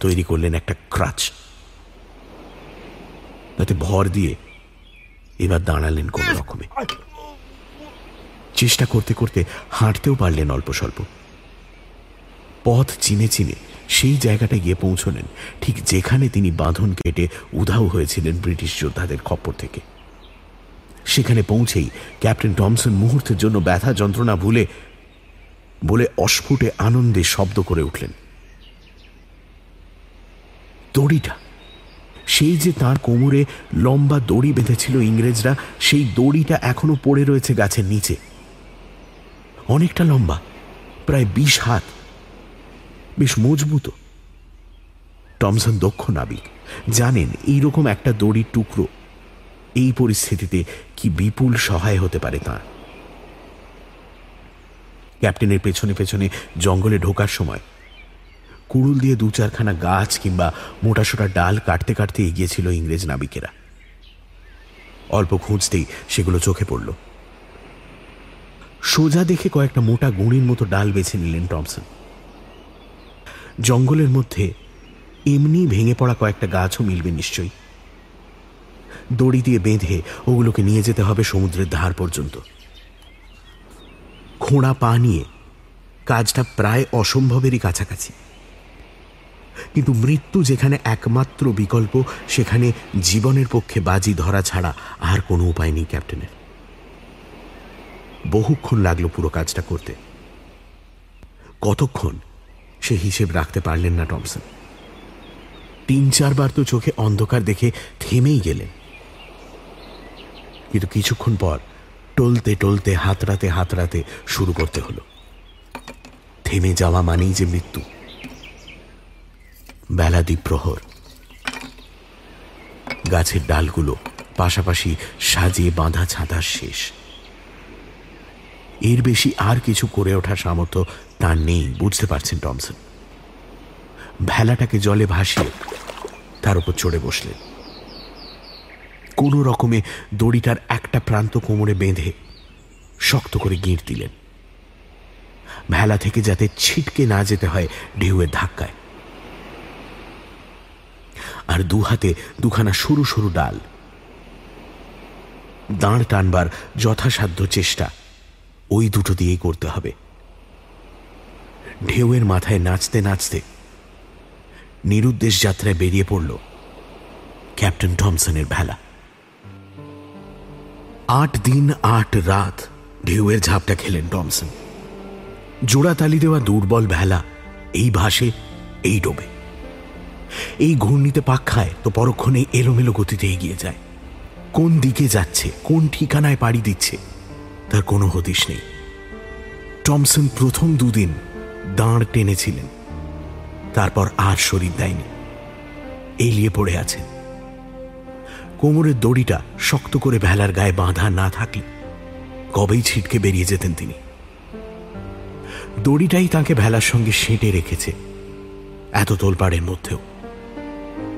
তৈরি করলেন একটা ক্রাচ। তাতে ভর দিয়ে এবার দাঁড়ালেন কোন রকমে। চেষ্টা করতে করতে হাঁটতেও পারলেন অল্প স্বল্প। পথ চিনে চিনে সেই জায়গাটা গিয়ে পৌঁছলেন। ঠিক যেখানে তিনি বাঁধন কেটে উধাও হয়েছিলেন ব্রিটিশ যোদ্ধাদের খপ্পর থেকে। সেখানে পৌঁছেই ক্যাপ্টেন টমসন মুহূর্তের জন্য ব্যথা যন্ত্রণা ভুলে, বলে অস্ফুটে আনন্দে শব্দ করে উঠলেন। দড়িটা, সেই যে তার কোমরে লম্বা দড়ি বেঁধেছিল ইংরেজরা, সেই দড়িটা এখনও পড়ে রয়েছে গাছের নিচে। অনেকটা লম্বা, প্রায় বিশ হাত। বেশ মজবুত। টমসন দক্ষ নাবিক, জানেন এইরকম একটা দড়ির টুকরো এই পরিস্থিতিতে কি বিপুল সহায় হতে পারে তাঁর? ক্যাপ্টেনের পেছনে পেছনে জঙ্গলে ঢোকার সময়, কুড়ুল দিয়ে দু চারখানা গাছ কিংবা মোটাসোটা ডাল কাটতে কাটতে এগিয়েছিল ইংরেজ নাবিকেরা। অল্প খুঁজতেই সেগুলো চোখে পড়ল। সোজা দেখে কয়েকটা মোটা গুঁড়ির মতো ডাল বেছে নিলেন টমসন। জঙ্গলের মধ্যে এমনি ভেঙে পড়া কয়েকটা গাছও মিলবে নিশ্চয়ই। দড়ি দিয়ে বেঁধে ওগুলোকে নিয়ে যেতে হবে সমুদ্রের ধার পর্যন্ত। খোঁড়া পা নিয়ে কাজটা প্রায় অসম্ভবেরই কাছাকাছি। কিন্তু মৃত্যু যেখানে একমাত্র বিকল্প, সেখানে জীবনের পক্ষে বাজি ধরা ছাড়া আর কোনো উপায় নেই ক্যাপ্টেনের বহুক্ষণ লাগল পুরো কাজটা করতে। কতক্ষণ সে হিসেব রাখতে পারলেন না টমসন। তিন চারবার তো চোখে অন্ধকার দেখে থেমেই গেলেন। কিন্তু কিছুক্ষণ পর টলতে টলতে, হাতড়াতে হাতড়াতে শুরু করতে হলো। থেমে যাওয়া মানেই যে মৃত্যু। বেলা প্রহর। গাছের ডালগুলো পাশাপাশি সাজিয়ে বাঁধা ছাঁদার শেষ। এর বেশি আর কিছু করে ওঠার সামর্থ্য তার নেই, বুঝতে পারছেন টমসন। ভেলাটাকে জলে ভাসিয়ে তার উপর চড়ে বসলেন। কোনো রকমে দড়িটার একটা প্রান্ত কোমরে বেঁধে শক্ত করে গিঁড় দিলেন। ভেলা থেকে যাতে ছিটকে না যেতে হয় ঢেউয়ের ধাক্কায়। আর দু হাতে দুখানা সরু সরু ডাল। দাঁড় টানবার যথাসাধ্য চেষ্টা ওই দুটো দিয়েই করতে হবে। ঢেউয়ের মাথায় নাচতে নাচতে নিরুদ্দেশ যাত্রায় বেরিয়ে পড়ল ক্যাপ্টেন টমসনের ভেলা। আট দিন, আট রাত ঢেউয়ের ঝাপটা খেলেন টমসন। জোড়াতালি দেওয়া দুর্বল ভেলা এই ভাসে, এই ডোবে। এই ঘূর্ণিতে পাক খায় তো পরক্ষণে এলোমেলো গতিতে এগিয়ে যায়। কোন দিকে যাচ্ছে, কোন ঠিকানায় পাড়ি দিচ্ছে, তার কোনো হদিশ নেই। টমসন প্রথম দুদিন দাঁড় টেনেছিলেন, তারপর আর শরীর দেয়নি। এলিয়ে পড়ে আছেন। কোমরের দড়িটা শক্ত করে ভেলার গায়ে বাঁধা না থাকলে কবেই ছিটকে বেরিয়ে যেতেন তিনি। দড়িটাই তাকে ভেলার সঙ্গে সেঁটে রেখেছে এত তোলপাড়ের মধ্যেও।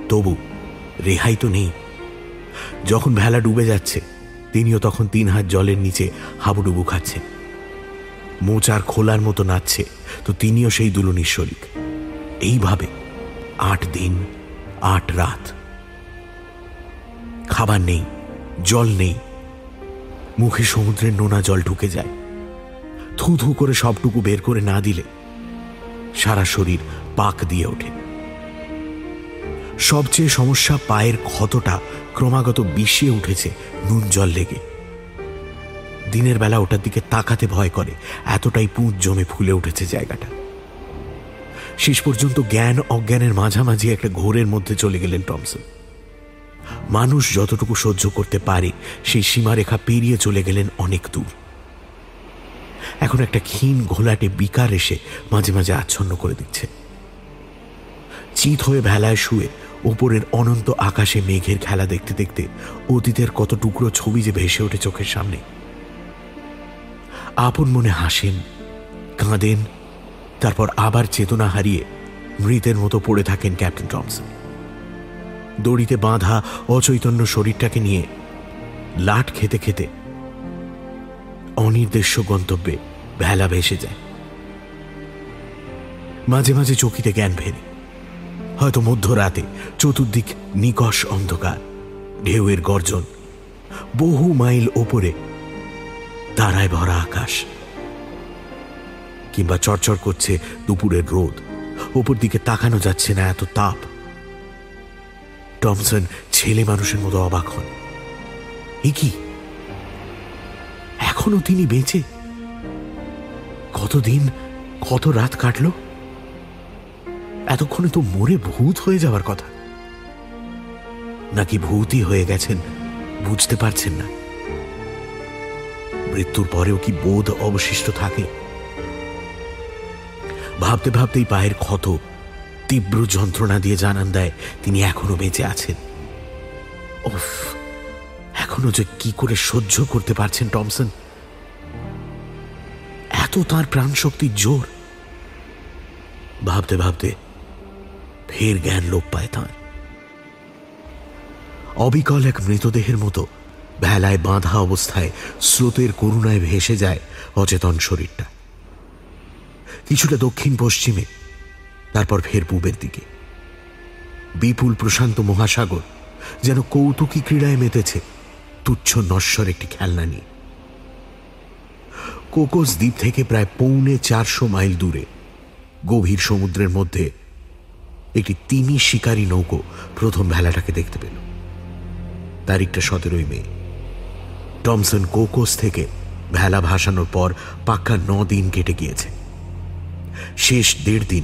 তবু রেহাই তো নেই। যখন ভেলা ডুবে যাচ্ছে, তিনিও তখন তিন হাত জলের নিচে হাবুডুবু খাচ্ছেন। মোচার খোলার মতো নাচছে, তো তিনিও সেই দুলনির শরিক। এইভাবে আট দিন, আট রাত খাবার নেই, জল নেই। মুখে সমুদ্রের নোনা জল ঢুকে যায়। থু থু করে সবটুকু বের করে না দিলে সারা শরীর পাক দিয়ে ওঠে। সবচেয়ে সমস্যা পায়ের ক্ষতটা ক্রমাগত বিষিয়ে উঠেছে নুন জল লেগে। দিনের বেলা ওটার দিকে তাকাতে ভয় করে, এতটাই পুঁজ জমে ফুলে উঠেছে জায়গাটা। শেষ পর্যন্ত জ্ঞান অজ্ঞানের মাঝামাঝি একটা ঘোরের মধ্যে চলে গেলেন টমসন। মানুষ যতটুকু সহ্য করতে পারে, সেই সীমারেখা পেরিয়ে চলে গেলেন অনেক দূর। এখন একটা ক্ষীণ ঘোলাটে বিকার এসে মাঝে মাঝে আচ্ছন্ন করে দিচ্ছে। চিত হয়ে ভেলায় শুয়ে ওপরের অনন্ত আকাশে মেঘের খেলা দেখতে দেখতে অতীতের কত টুকরো ছবি যে ভেসে ওঠে চোখের সামনে। আপন মনে হাসেন, কাঁদেন, তারপর আবার চেতনা হারিয়ে মৃতের মতো পড়ে থাকেন ক্যাপ্টেন টমসন। দড়িতে বাঁধা অচৈতন্য শরীরটাকে নিয়ে লাট খেতে খেতে অনির্দেশ্য গন্তব্যে ভেলা ভেসে যায়। মাঝে মাঝে চকিতে জ্ঞান ফেরে। হয়তো মধ্যরাতে চতুর্দিক নিকষ অন্ধকার, ঢেউয়ের গর্জন, বহু মাইল ওপরে তারায় ভরা আকাশ। কিংবা চরচর করছে দুপুরের রোদ, ওপর দিকে তাকানো যাচ্ছে না এত তাপ। টমসন ছেলে মানুষের মতো অবাক হন। কি? এখনও তিনি বেঁচে? কতদিন, কত রাত কাটল? এতক্ষণে তো মরে ভূত হয়ে যাওয়ার কথা। নাকি ভূতই হয়ে গেছেন, বুঝতে পারছেন না। মৃত্যুর পরেও কি বোধ অবশিষ্ট থাকে? ভাবতে ভাবতেই পায়ের ক্ষত তীব্র যন্ত্রণা দিয়ে জানান দেয়, তিনি এখনও বেঁচে আছেন। ওফ এখনও যে কি করে সহ্য করতে পারছেন টমসন? এত তার প্রাণ শক্তির জোর। ভাবতে ভাবতে ফের জ্ঞান লোপ পায় তাঁর। অবিকল এক মৃতদেহের মতো ভেলায় বাঁধা অবস্থায় স্রোতের করুণায় ভেসে যায় অচেতন শরীরটা। কিছুটা দক্ষিণ পশ্চিমে তারপর ফের পূবের দিকে। বিপুল প্রশান্ত মহাসাগর যেন কৌতুকী ক্রীড়ায় মেতেছে তুচ্ছ নশ্বর একটি খেলনা নিয়ে। কোকোস দ্বীপ থেকে প্রায় পৌনে চারশো মাইল দূরে, গভীর সমুদ্রের মধ্যে একটি তিমি শিকারী নৌকো প্রথম ভেলাটাকে দেখতে পেল। তারিখটা সতেরোই মে। টমসন কোকোস থেকে ভেলা ভাসানোর পর পাক্কা ন দিন কেটে গিয়েছে। শেষ দেড় দিন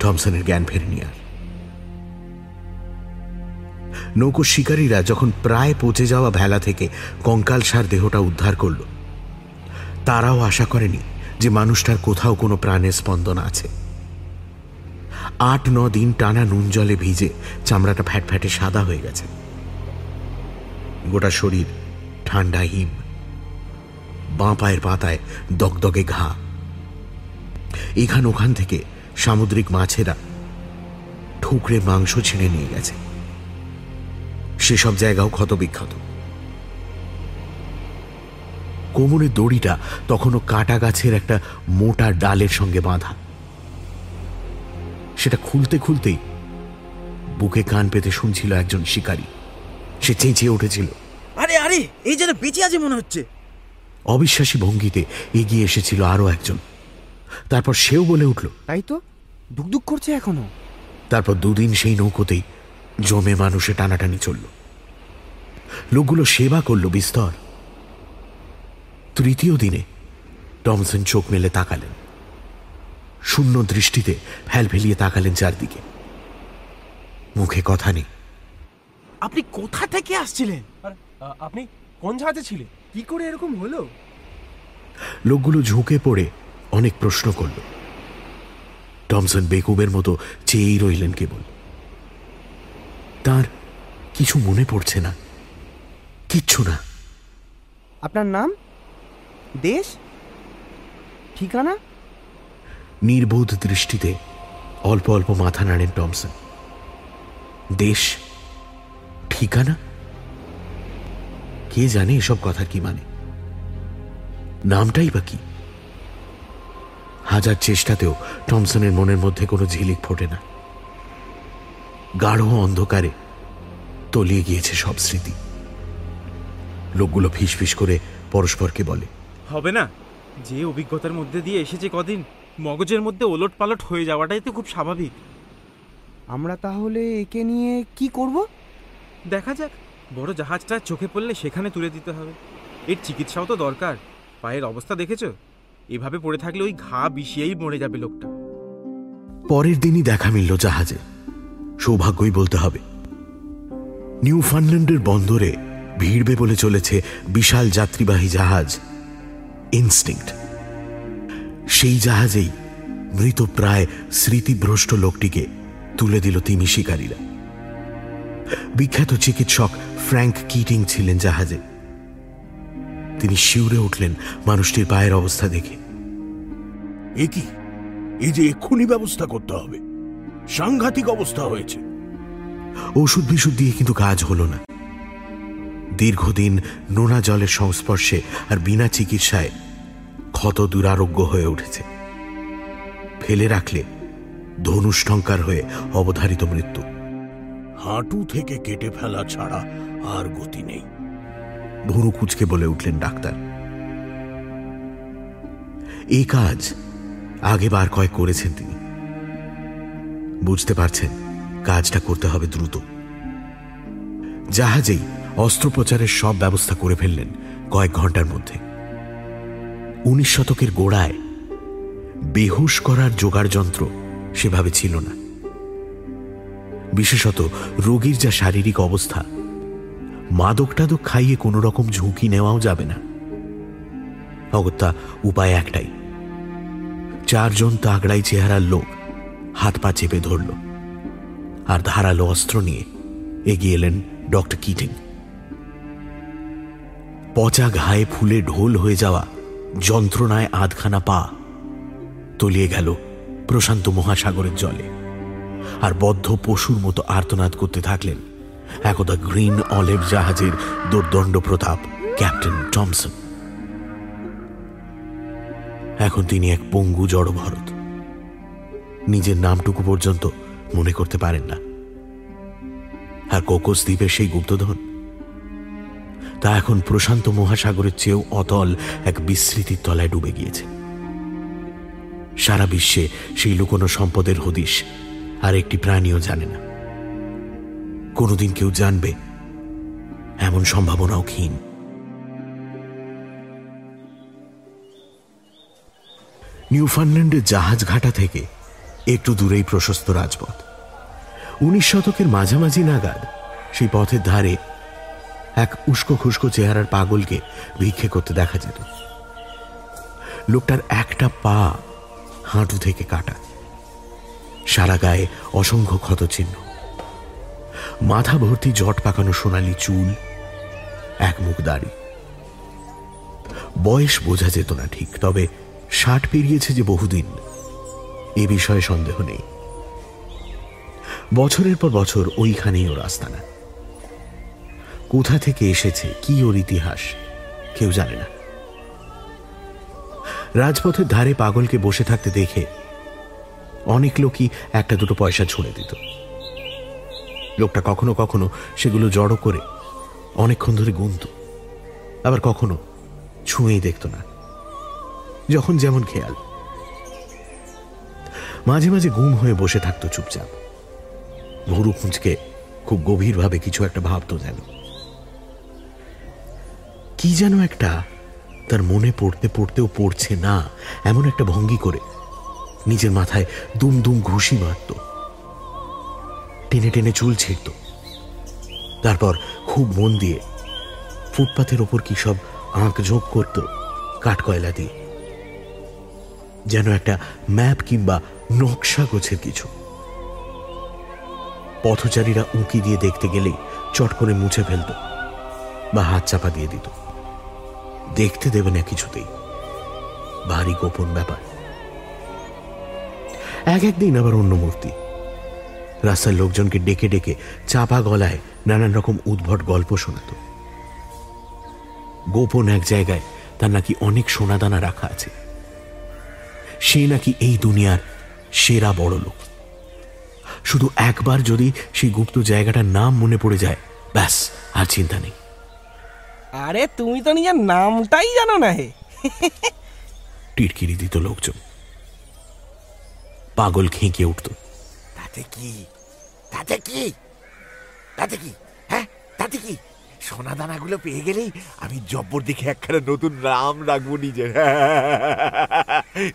টমসনের জ্ঞান ফেরেনি আর নৌকো শিকারীরা যখন প্রায় পচে যাওয়া ভেলা থেকে কঙ্কাল সার দেহটা উদ্ধার করল, তারাও আশা করেনি যে মানুষটার কোথাও কোনো প্রাণের স্পন্দন আছে। আট, ন দিন টানা নুন জলে ভিজে চামড়াটা ফ্যাটফ্যাটে সাদা হয়ে গেছে। গোটা শরীর ঠান্ডা, হিম। বাঁ পায়ের পাতায় দগদগে ঘা। এখান ওখান থেকে সামুদ্রিক মাছেরা ঠুকরে মাংস ছিঁড়ে নিয়ে গেছে। সেসব জায়গাও ক্ষতবিক্ষত। কোমরের দড়িটা তখনও কাটা গাছের একটা মোটা ডালের সঙ্গে বাঁধা। সেটা খুলতে খুলতেই বুকে কান পেতে শুনছিল একজন শিকারী। সে চেঁচিয়ে উঠেছিল। আরে আরে এই যেন বেঁচে আছে মনে হচ্ছে। অবিশ্বাসী ভঙ্গিতে এগিয়ে এসেছিল আরও একজন। তারপর সেও বলে উঠল তাই তো? দুকদুক করছে এখনও। তারপর দুদিন সেই নৌকোতেই জমে মানুষে টানাটানি চলল। লোকগুলো সেবা করল বিস্তর। তৃতীয় দিনে টমসন চোখ মেলে তাকালেন। শূন্য দৃষ্টিতে ফেল ফেলিয়ে তাকালেন চারদিকে। মুখে কথা নেই। আপনি কোথা থেকে আসছিলেন? আপনি কোন জাহাজে ছিলেন? কি করে এরকম হলো? লোকগুলো ঝুঁকে পড়ে অনেক প্রশ্ন করল। টমসন বেকুবের মতো চেয়েই রইলেন কেবল। তার কিছু মনে পড়ছে না। কিচ্ছু না। আপনার নাম? দেশ? ঠিকানা? নির্বোধ দৃষ্টিতে অল্প অল্প মাথা নাড়েন টমসন। দেশ? ঠিকানা? কে জানে এসব কথা কি মানে? নামটাই বা কি? হাজার চেষ্টাতেও টমসনের মনের মধ্যে কোনো ঝিলিক ফোটে না। গাঢ় অন্ধকারে তলিয়ে গিয়েছে সব স্মৃতি। লোকগুলো ফিস করে পরস্পরকে বলে হবে না। যে অভিজ্ঞতার মধ্যে দিয়ে এসেছে কদিন মগজের মধ্যে ওলট পালট হয়ে যাওয়াটাই তো খুব স্বাভাবিক। আমরা তাহলে একে নিয়ে কি করব? দেখা যাক। বড় জাহাজটা চোখে পড়লে সেখানে তুলে দিতে হবে। এর চিকিৎসাও তো দরকার। পায়ের অবস্থা দেখেছ? এভাবে পড়ে থাকলে ওই ঘা বিষিয়েই মরে যাবে লোকটা। পরের দিনই দেখা মিলল জাহাজে। সৌভাগ্যই বলতে হবে। নিউ ফানল্যান্ডের বন্দরে ভিড়বে বলে চলেছে বিশাল যাত্রীবাহী জাহাজ, ইনস্টিংক্ট। সেই জাহাজেই মৃত প্রায় স্মৃতিভ্রষ্ট লোকটিকে তুলে দিল তিমি শিকারীরা। বিখ্যাত চিকিৎসক ফ্র্যাঙ্ক কিটিং ছিলেন জাহাজে। তিনি শিউরে উঠলেন মানুষটির পায়ের অবস্থা দেখে। এ কি? এই যে এক্ষুনি ব্যবস্থা করতে হবে। সাংঘাতিক অবস্থা হয়েছে। ওষুধ বিশুদ্ধ দিয়ে কিন্তু কাজ হলো না। দীর্ঘদিন নোনা জলের সংস্পর্শে আর বিনা চিকিৎসায় ক্ষত দুরারোগ্য হয়ে উঠেছে। ফেলে রাখলে ধনুষ্টঙ্কার হয়ে অবধারিত মৃত্যু। হাঁটু থেকে কেটে ফেলা ছাড়া আর গতি নেই। ধনু কুচকে বলে উঠলেন ডাক্তার। এই কাজ আগে বার কয়েক করেছেন তিনি। বুঝতে পারছেন, কাজটা করতে হবে দ্রুত। জাহাজেই অস্ত্রোপচারের সব ব্যবস্থা করে ফেললেন কয়েক ঘণ্টার মধ্যে। উনিশ শতকের গোড়ায় বেহুশ করার যন্ত্র সেভাবে ছিল না। বিশেষত রোগীর যা শারীরিক অবস্থা মাদক টাদক খাইয়ে কোনো রকম ঝুঁকি নেওয়াও যাবে না। অগত্যা উপায় একটাই চারজন তাগড়াই চেহারার লোক হাত পা চেপে ধরল আর ধারালো অস্ত্র নিয়ে এগিয়ে এলেন ডক্টর কিটিং। পচা ঘায়ে ফুলে ঢোল হয়ে যাওয়া যন্ত্রণায় আধখানা পা তলিয়ে গেল প্রশান্ত মহাসাগরের জলে আর বদ্ধ পশুর মতো আর্তনাদ করতে থাকলেন একদা গ্রিন অলেভ জাহাজের দুর্দণ্ড প্রতাপ ক্যাপ্টেন টমসন। এখন তিনি এক পঙ্গু জড় ভরত। নিজের নামটুকু পর্যন্ত মনে করতে পারেন না। আর কোকোস দ্বীপের সেই গুপ্তধন, তা এখন প্রশান্ত মহাসাগরের চেয়েও অতল এক বিস্মৃতির তলায় ডুবে গিয়েছে। সারা বিশ্বে সেই লুকোনো সম্পদের হদিশ আর একটি প্রাণীও জানে না। কোনোদিন কেউ জানবে, এমন সম্ভাবনাও ক্ষীণ। নিউফানল্যান্ডের জাহাজ ঘাটা থেকে একটু দূরেই প্রশস্ত রাজপথ। উনিশ শতকের মাঝামাঝি নাগাদ সেই পথের ধারে এক উস্কো খুস্কো চেহারার পাগলকে ভিক্ষে করতে দেখা যেত। লোকটার একটা পা হাঁটু থেকে কাটা। সারা গায়ে অসংখ্য ক্ষতচিহ্ন। মাথা ভর্তি জট পাকানো সোনালি চুল, এক মুখ দাড়ি। বয়স বোঝা যেত না ঠিক, তবে ষাট পেরিয়েছে যে বহুদিন। এ বিষয়ে সন্দেহ নেই। বছরের পর বছর ওইখানেই ওর আস্তানা। কোথা থেকে এসেছে, কি ওর ইতিহাস, কেউ জানে না। রাজপথের ধারে পাগলকে বসে থাকতে দেখে অনেক লোকই একটা দুটো পয়সা ছুঁড়ে দিত। লোকটা কখনো কখনো সেগুলো জড়ো করে অনেকক্ষণ ধরে গুনত, আবার কখনো ছুঁয়েই দেখত না। যখন যেমন খেয়াল। মাঝে মাঝে গুম হয়ে বসে থাকতো চুপচাপ। ভরু খুঁজকে খুব গভীরভাবে কিছু একটা ভাবতো যেন। কি যেন একটা তার মনে পড়তে পড়তেও পড়ছে না, এমন একটা ভঙ্গি করে নিজের মাথায় দুম দুম ঘুষি মারত। টেনে টেনে চুল ছিঁড়ত। তারপর খুব মন দিয়ে ফুটপাথের ওপর কি সব আঁক ঝোঁক করত, কাঠকয়লা দিয়ে। যেন একটা ম্যাপ কিংবা নকশা গোছের কিছু। পথচারীরা উঁকি দিয়ে দেখতে গেলেই চট করে মুছে ফেলত বা হাত চাপা দিয়ে দিত। দেখতে দেবে না কিছুতেই। ভারী গোপন ব্যাপার। এক একদিন আবার অন্য মূর্তি। রাস্তার লোকজনকে ডেকে ডেকে চাপা গলায় নানান রকম উদ্ভট গল্প শোনাত। গোপন এক জায়গায় তার নাকি অনেক সোনাদানা রাখা আছে। সে নাকি এই দুনিয়ার সেরা বড় লোক। শুধু একবার যদি সেই গুপ্ত জায়গাটার নাম মনে পড়ে যায় ব্যাস আর চিন্তা নেই। আরে তুমি তো নিজের নামটাই জানো না হে। টিটকিরি দিত লোকজন। পাগল খেঁকে উঠত। তাতে কি? তাতে কি? তাতে কি? হ্যাঁ তাতে কি? সোনা দানাগুলো পেয়ে গেলেই আমি জব্বর দেখে একখানা নতুন নাম রাখব নিজের।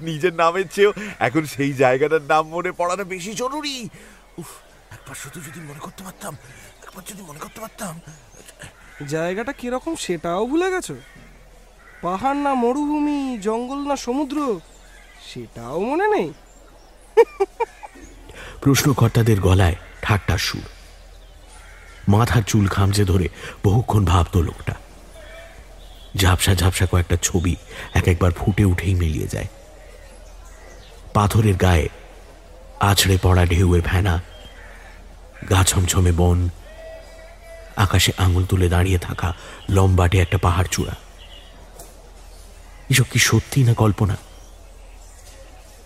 নিজের নামের চেয়েও এখন সেই জায়গাটার নাম মনে পড়াটা বেশি জরুরি। উফ একবার শুধু যদি মনে করতে পারতাম একবার যদি মনে করতে পারতাম। জায়গাটা কীরকম সেটাও ভুলে গেছো? পাহাড় না মরুভূমি জঙ্গল না সমুদ্র সেটাও মনে নেই? প্রশ্নকর্তাদের গলায় ঠাট্টা সুর। মাথার চুল খামচে ধরে বহুক্ষণ ভাবত লোকটা। ঝাপসা ঝাপসা কয়েকটা ছবি এক একবার ফুটে উঠেই মিলিয়ে যায়। পাথরের গায়ে আছড়ে পড়া ঢেউয়ে ফেনা, গা ছমছমে বন, আকাশে আঙুল তুলে দাঁড়িয়ে থাকা লম্বাটে একটা পাহাড় চূড়া। এসব কি সত্যি না কল্পনা?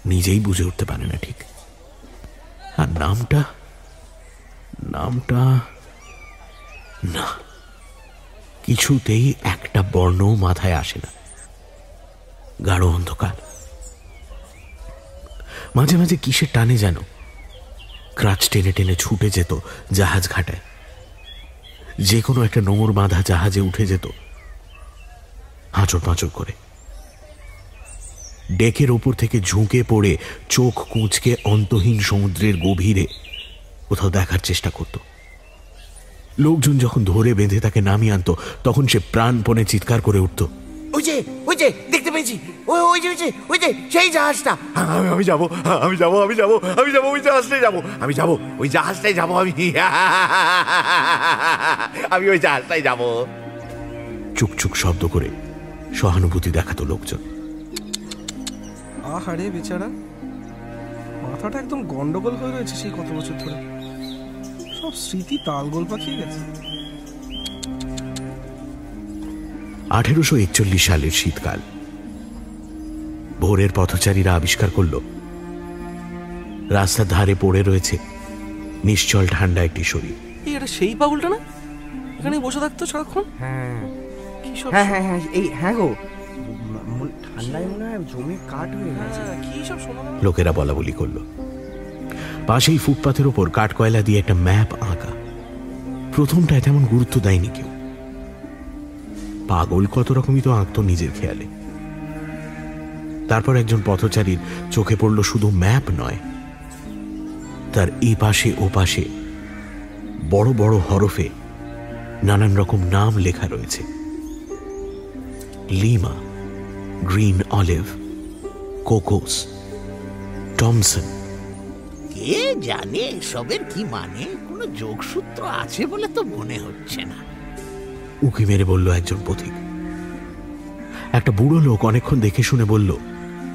নিজেই বুঝে উঠতে পারে না ঠিক। আর নামটা? নামটা না, কিছুতেই একটা বর্ণও মাথায় আসে না। গাঢ় অন্ধকার। মাঝে মাঝে কিসের টানে যেন ক্রাচ টেনে টেনে ছুটে যেত জাহাজ ঘাটায়। যে কোনো একটা নোংর বাঁধা জাহাজে উঠে যেত হাঁচড় পাঁচড় করে। ডেকের ওপর থেকে ঝুঁকে পড়ে চোখ কুঁচকে অন্তহীন সমুদ্রের গভীরে কোথাও দেখার চেষ্টা করত। লোকজন যখন ধরে বেঁধে তাকে নামিয়ে আনতো তখন সে প্রাণপণে চিৎকার করে উঠত। ওই যে ওই যে দেখতে পেয়েছি। ওই ওই যে ওই যে ওই যে সেই জাহাজটা। আমি আমি যাব আমি যাব আমি যাব আমি যাব ওই জাহাজটাই যাব আমি যাব ওই জাহাজটাই যাব আমি। <laughs> আমি ওই জাহাজটাই যাব। চুকচুক শব্দ করে সহানুভূতি দেখাতো লোকজন। আহারে বেচারা। মাথাটা একদম গন্ডগোল হয়ে রয়েছে সেই কত বছর ধরে। সব স্মৃতি তালগোল পাকিয়ে গেছে। আঠেরোশো একচল্লিশ সালের শীতকাল। ভোরের পথচারীরা আবিষ্কার করল রাস্তার ধারে পড়ে রয়েছে নিশ্চল ঠান্ডা একটি শরীর। এই এটা সেই পাগলটা না? এখানে বসে থাকতো সারাক্ষণ? হ্যাঁ। কি সব হ্যাঁ হ্যাঁ হ্যাঁ এই হ্যাঁ গো। ঠান্ডায় মনে হয় জমে কাঠ হয়ে গেছে। হ্যাঁ, কি সব শোনা লোকেরা বলা বলি করল। পাশেই ফুটপাথের ওপর কাঠকয়লা দিয়ে একটা ম্যাপ আঁকা। প্রথমটায় তেমন গুরুত্ব দেয়নি কেউ। পাগল কত রকমই তো আঁকতো নিজের খেয়ালে। তারপর একজন পথচারীর চোখে পড়ল শুধু ম্যাপ নয়, তার এই পাশে ও পাশে বড় বড় হরফে নানান রকম নাম লেখা রয়েছে। Lima, green olive, Cocos, Thomson. কে জানে এসবের কি মানে? কোনো যোগসূত্র আছে বলে তো মনে হচ্ছে না। উকি মেরে বলল একজন পথিক। একটা বুড়ো লোক অনেকক্ষণ দেখে শুনে বলল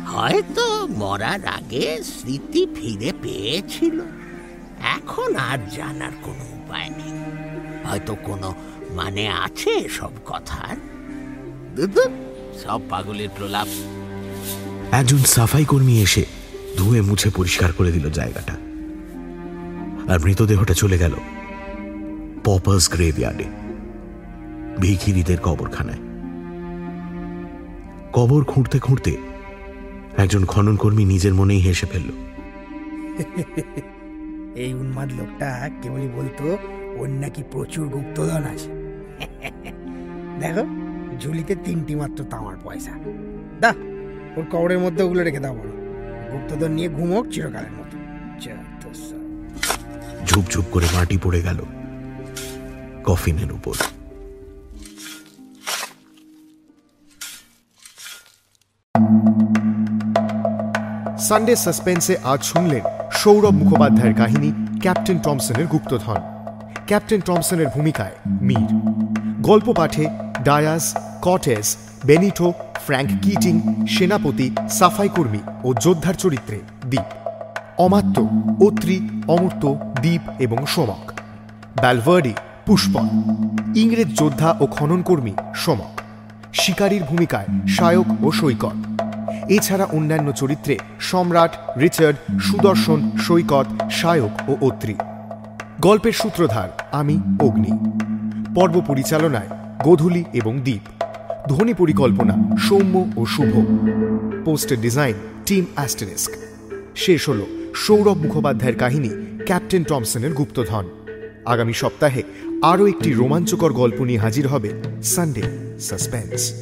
হয়তো মরার আগে স্মৃতি ফিরে পেয়েছিল। এখন আর জানার কোনো উপায় নেই। হয়তো কোনো মানে আছে সব কথার? সব পাগলের প্রলাপ। একজন সাফাই কর্মী এসে ধুয়ে মুছে পরিষ্কার করে দিল জায়গাটা। আর মৃতদেহটা চলে গেল পপার্স গ্রেভইয়ার্ডে ভিখিরিদের কবরখানায়। কবর খুঁড়তে খুঁড়তে একজন খনন কর্মী নিজের মনেই হেসে ফেলল। <laughs> এই উন্মাদ লোকটা কেবলই বলতো, ওর নাকি প্রচুর গুপ্তধন আছে। <laughs> দেখো ঝুলিতে তিনটি মাত্র তামার পয়সা। দা ওর কবরের মধ্যে ওগুলো রেখে দাও বড় গুপ্তধন নিয়ে ঘুমোক চিরকালের মতো। ঝুপঝুপ করে মাটি পড়ে গেল কফিনের উপর। সানডে সাসপেন্সে আজ শুনলেন সৌরভ মুখোপাধ্যায়ের কাহিনী ক্যাপ্টেন টমসনের গুপ্তধন। ক্যাপ্টেন টমসনের ভূমিকায় মীর। গল্প পাঠে Dias Cortes Benito, Frank Keating, সেনাপতি, সাফাই কর্মী ও যোদ্ধার চরিত্রে দ্বীপ অমাত্য, অত্রি, অমূর্ত দ্বীপ এবং সমক। ব্যালভার্ডি, পুষ্পন। ইংরেজ যোদ্ধা ও খননকর্মী সমক। শিকারীর ভূমিকায় শায়ক ও সৈকত। এছাড়া অন্যান্য চরিত্রে সম্রাট, রিচার্ড, সুদর্শন, সৈকত, শায়ক ও অত্রি। গল্পের সূত্রধার, আমি, অগ্নি। পর্ব পরিচালনায় গোধূলি এবং দ্বীপ ধ্বনি পরিকল্পনা, সৌম্য ও শুভ। পোস্টের ডিজাইন, টিম অ্যাস্টেরিস্ক। শেষ হল সৌরভ মুখোপাধ্যায়ের কাহিনী, ক্যাপ্টেন টমসনের গুপ্তধন। আগামী সপ্তাহে আরও একটি রোমাঞ্চকর গল্প নিয়ে হাজির হবে সানডে সাসপেন্স।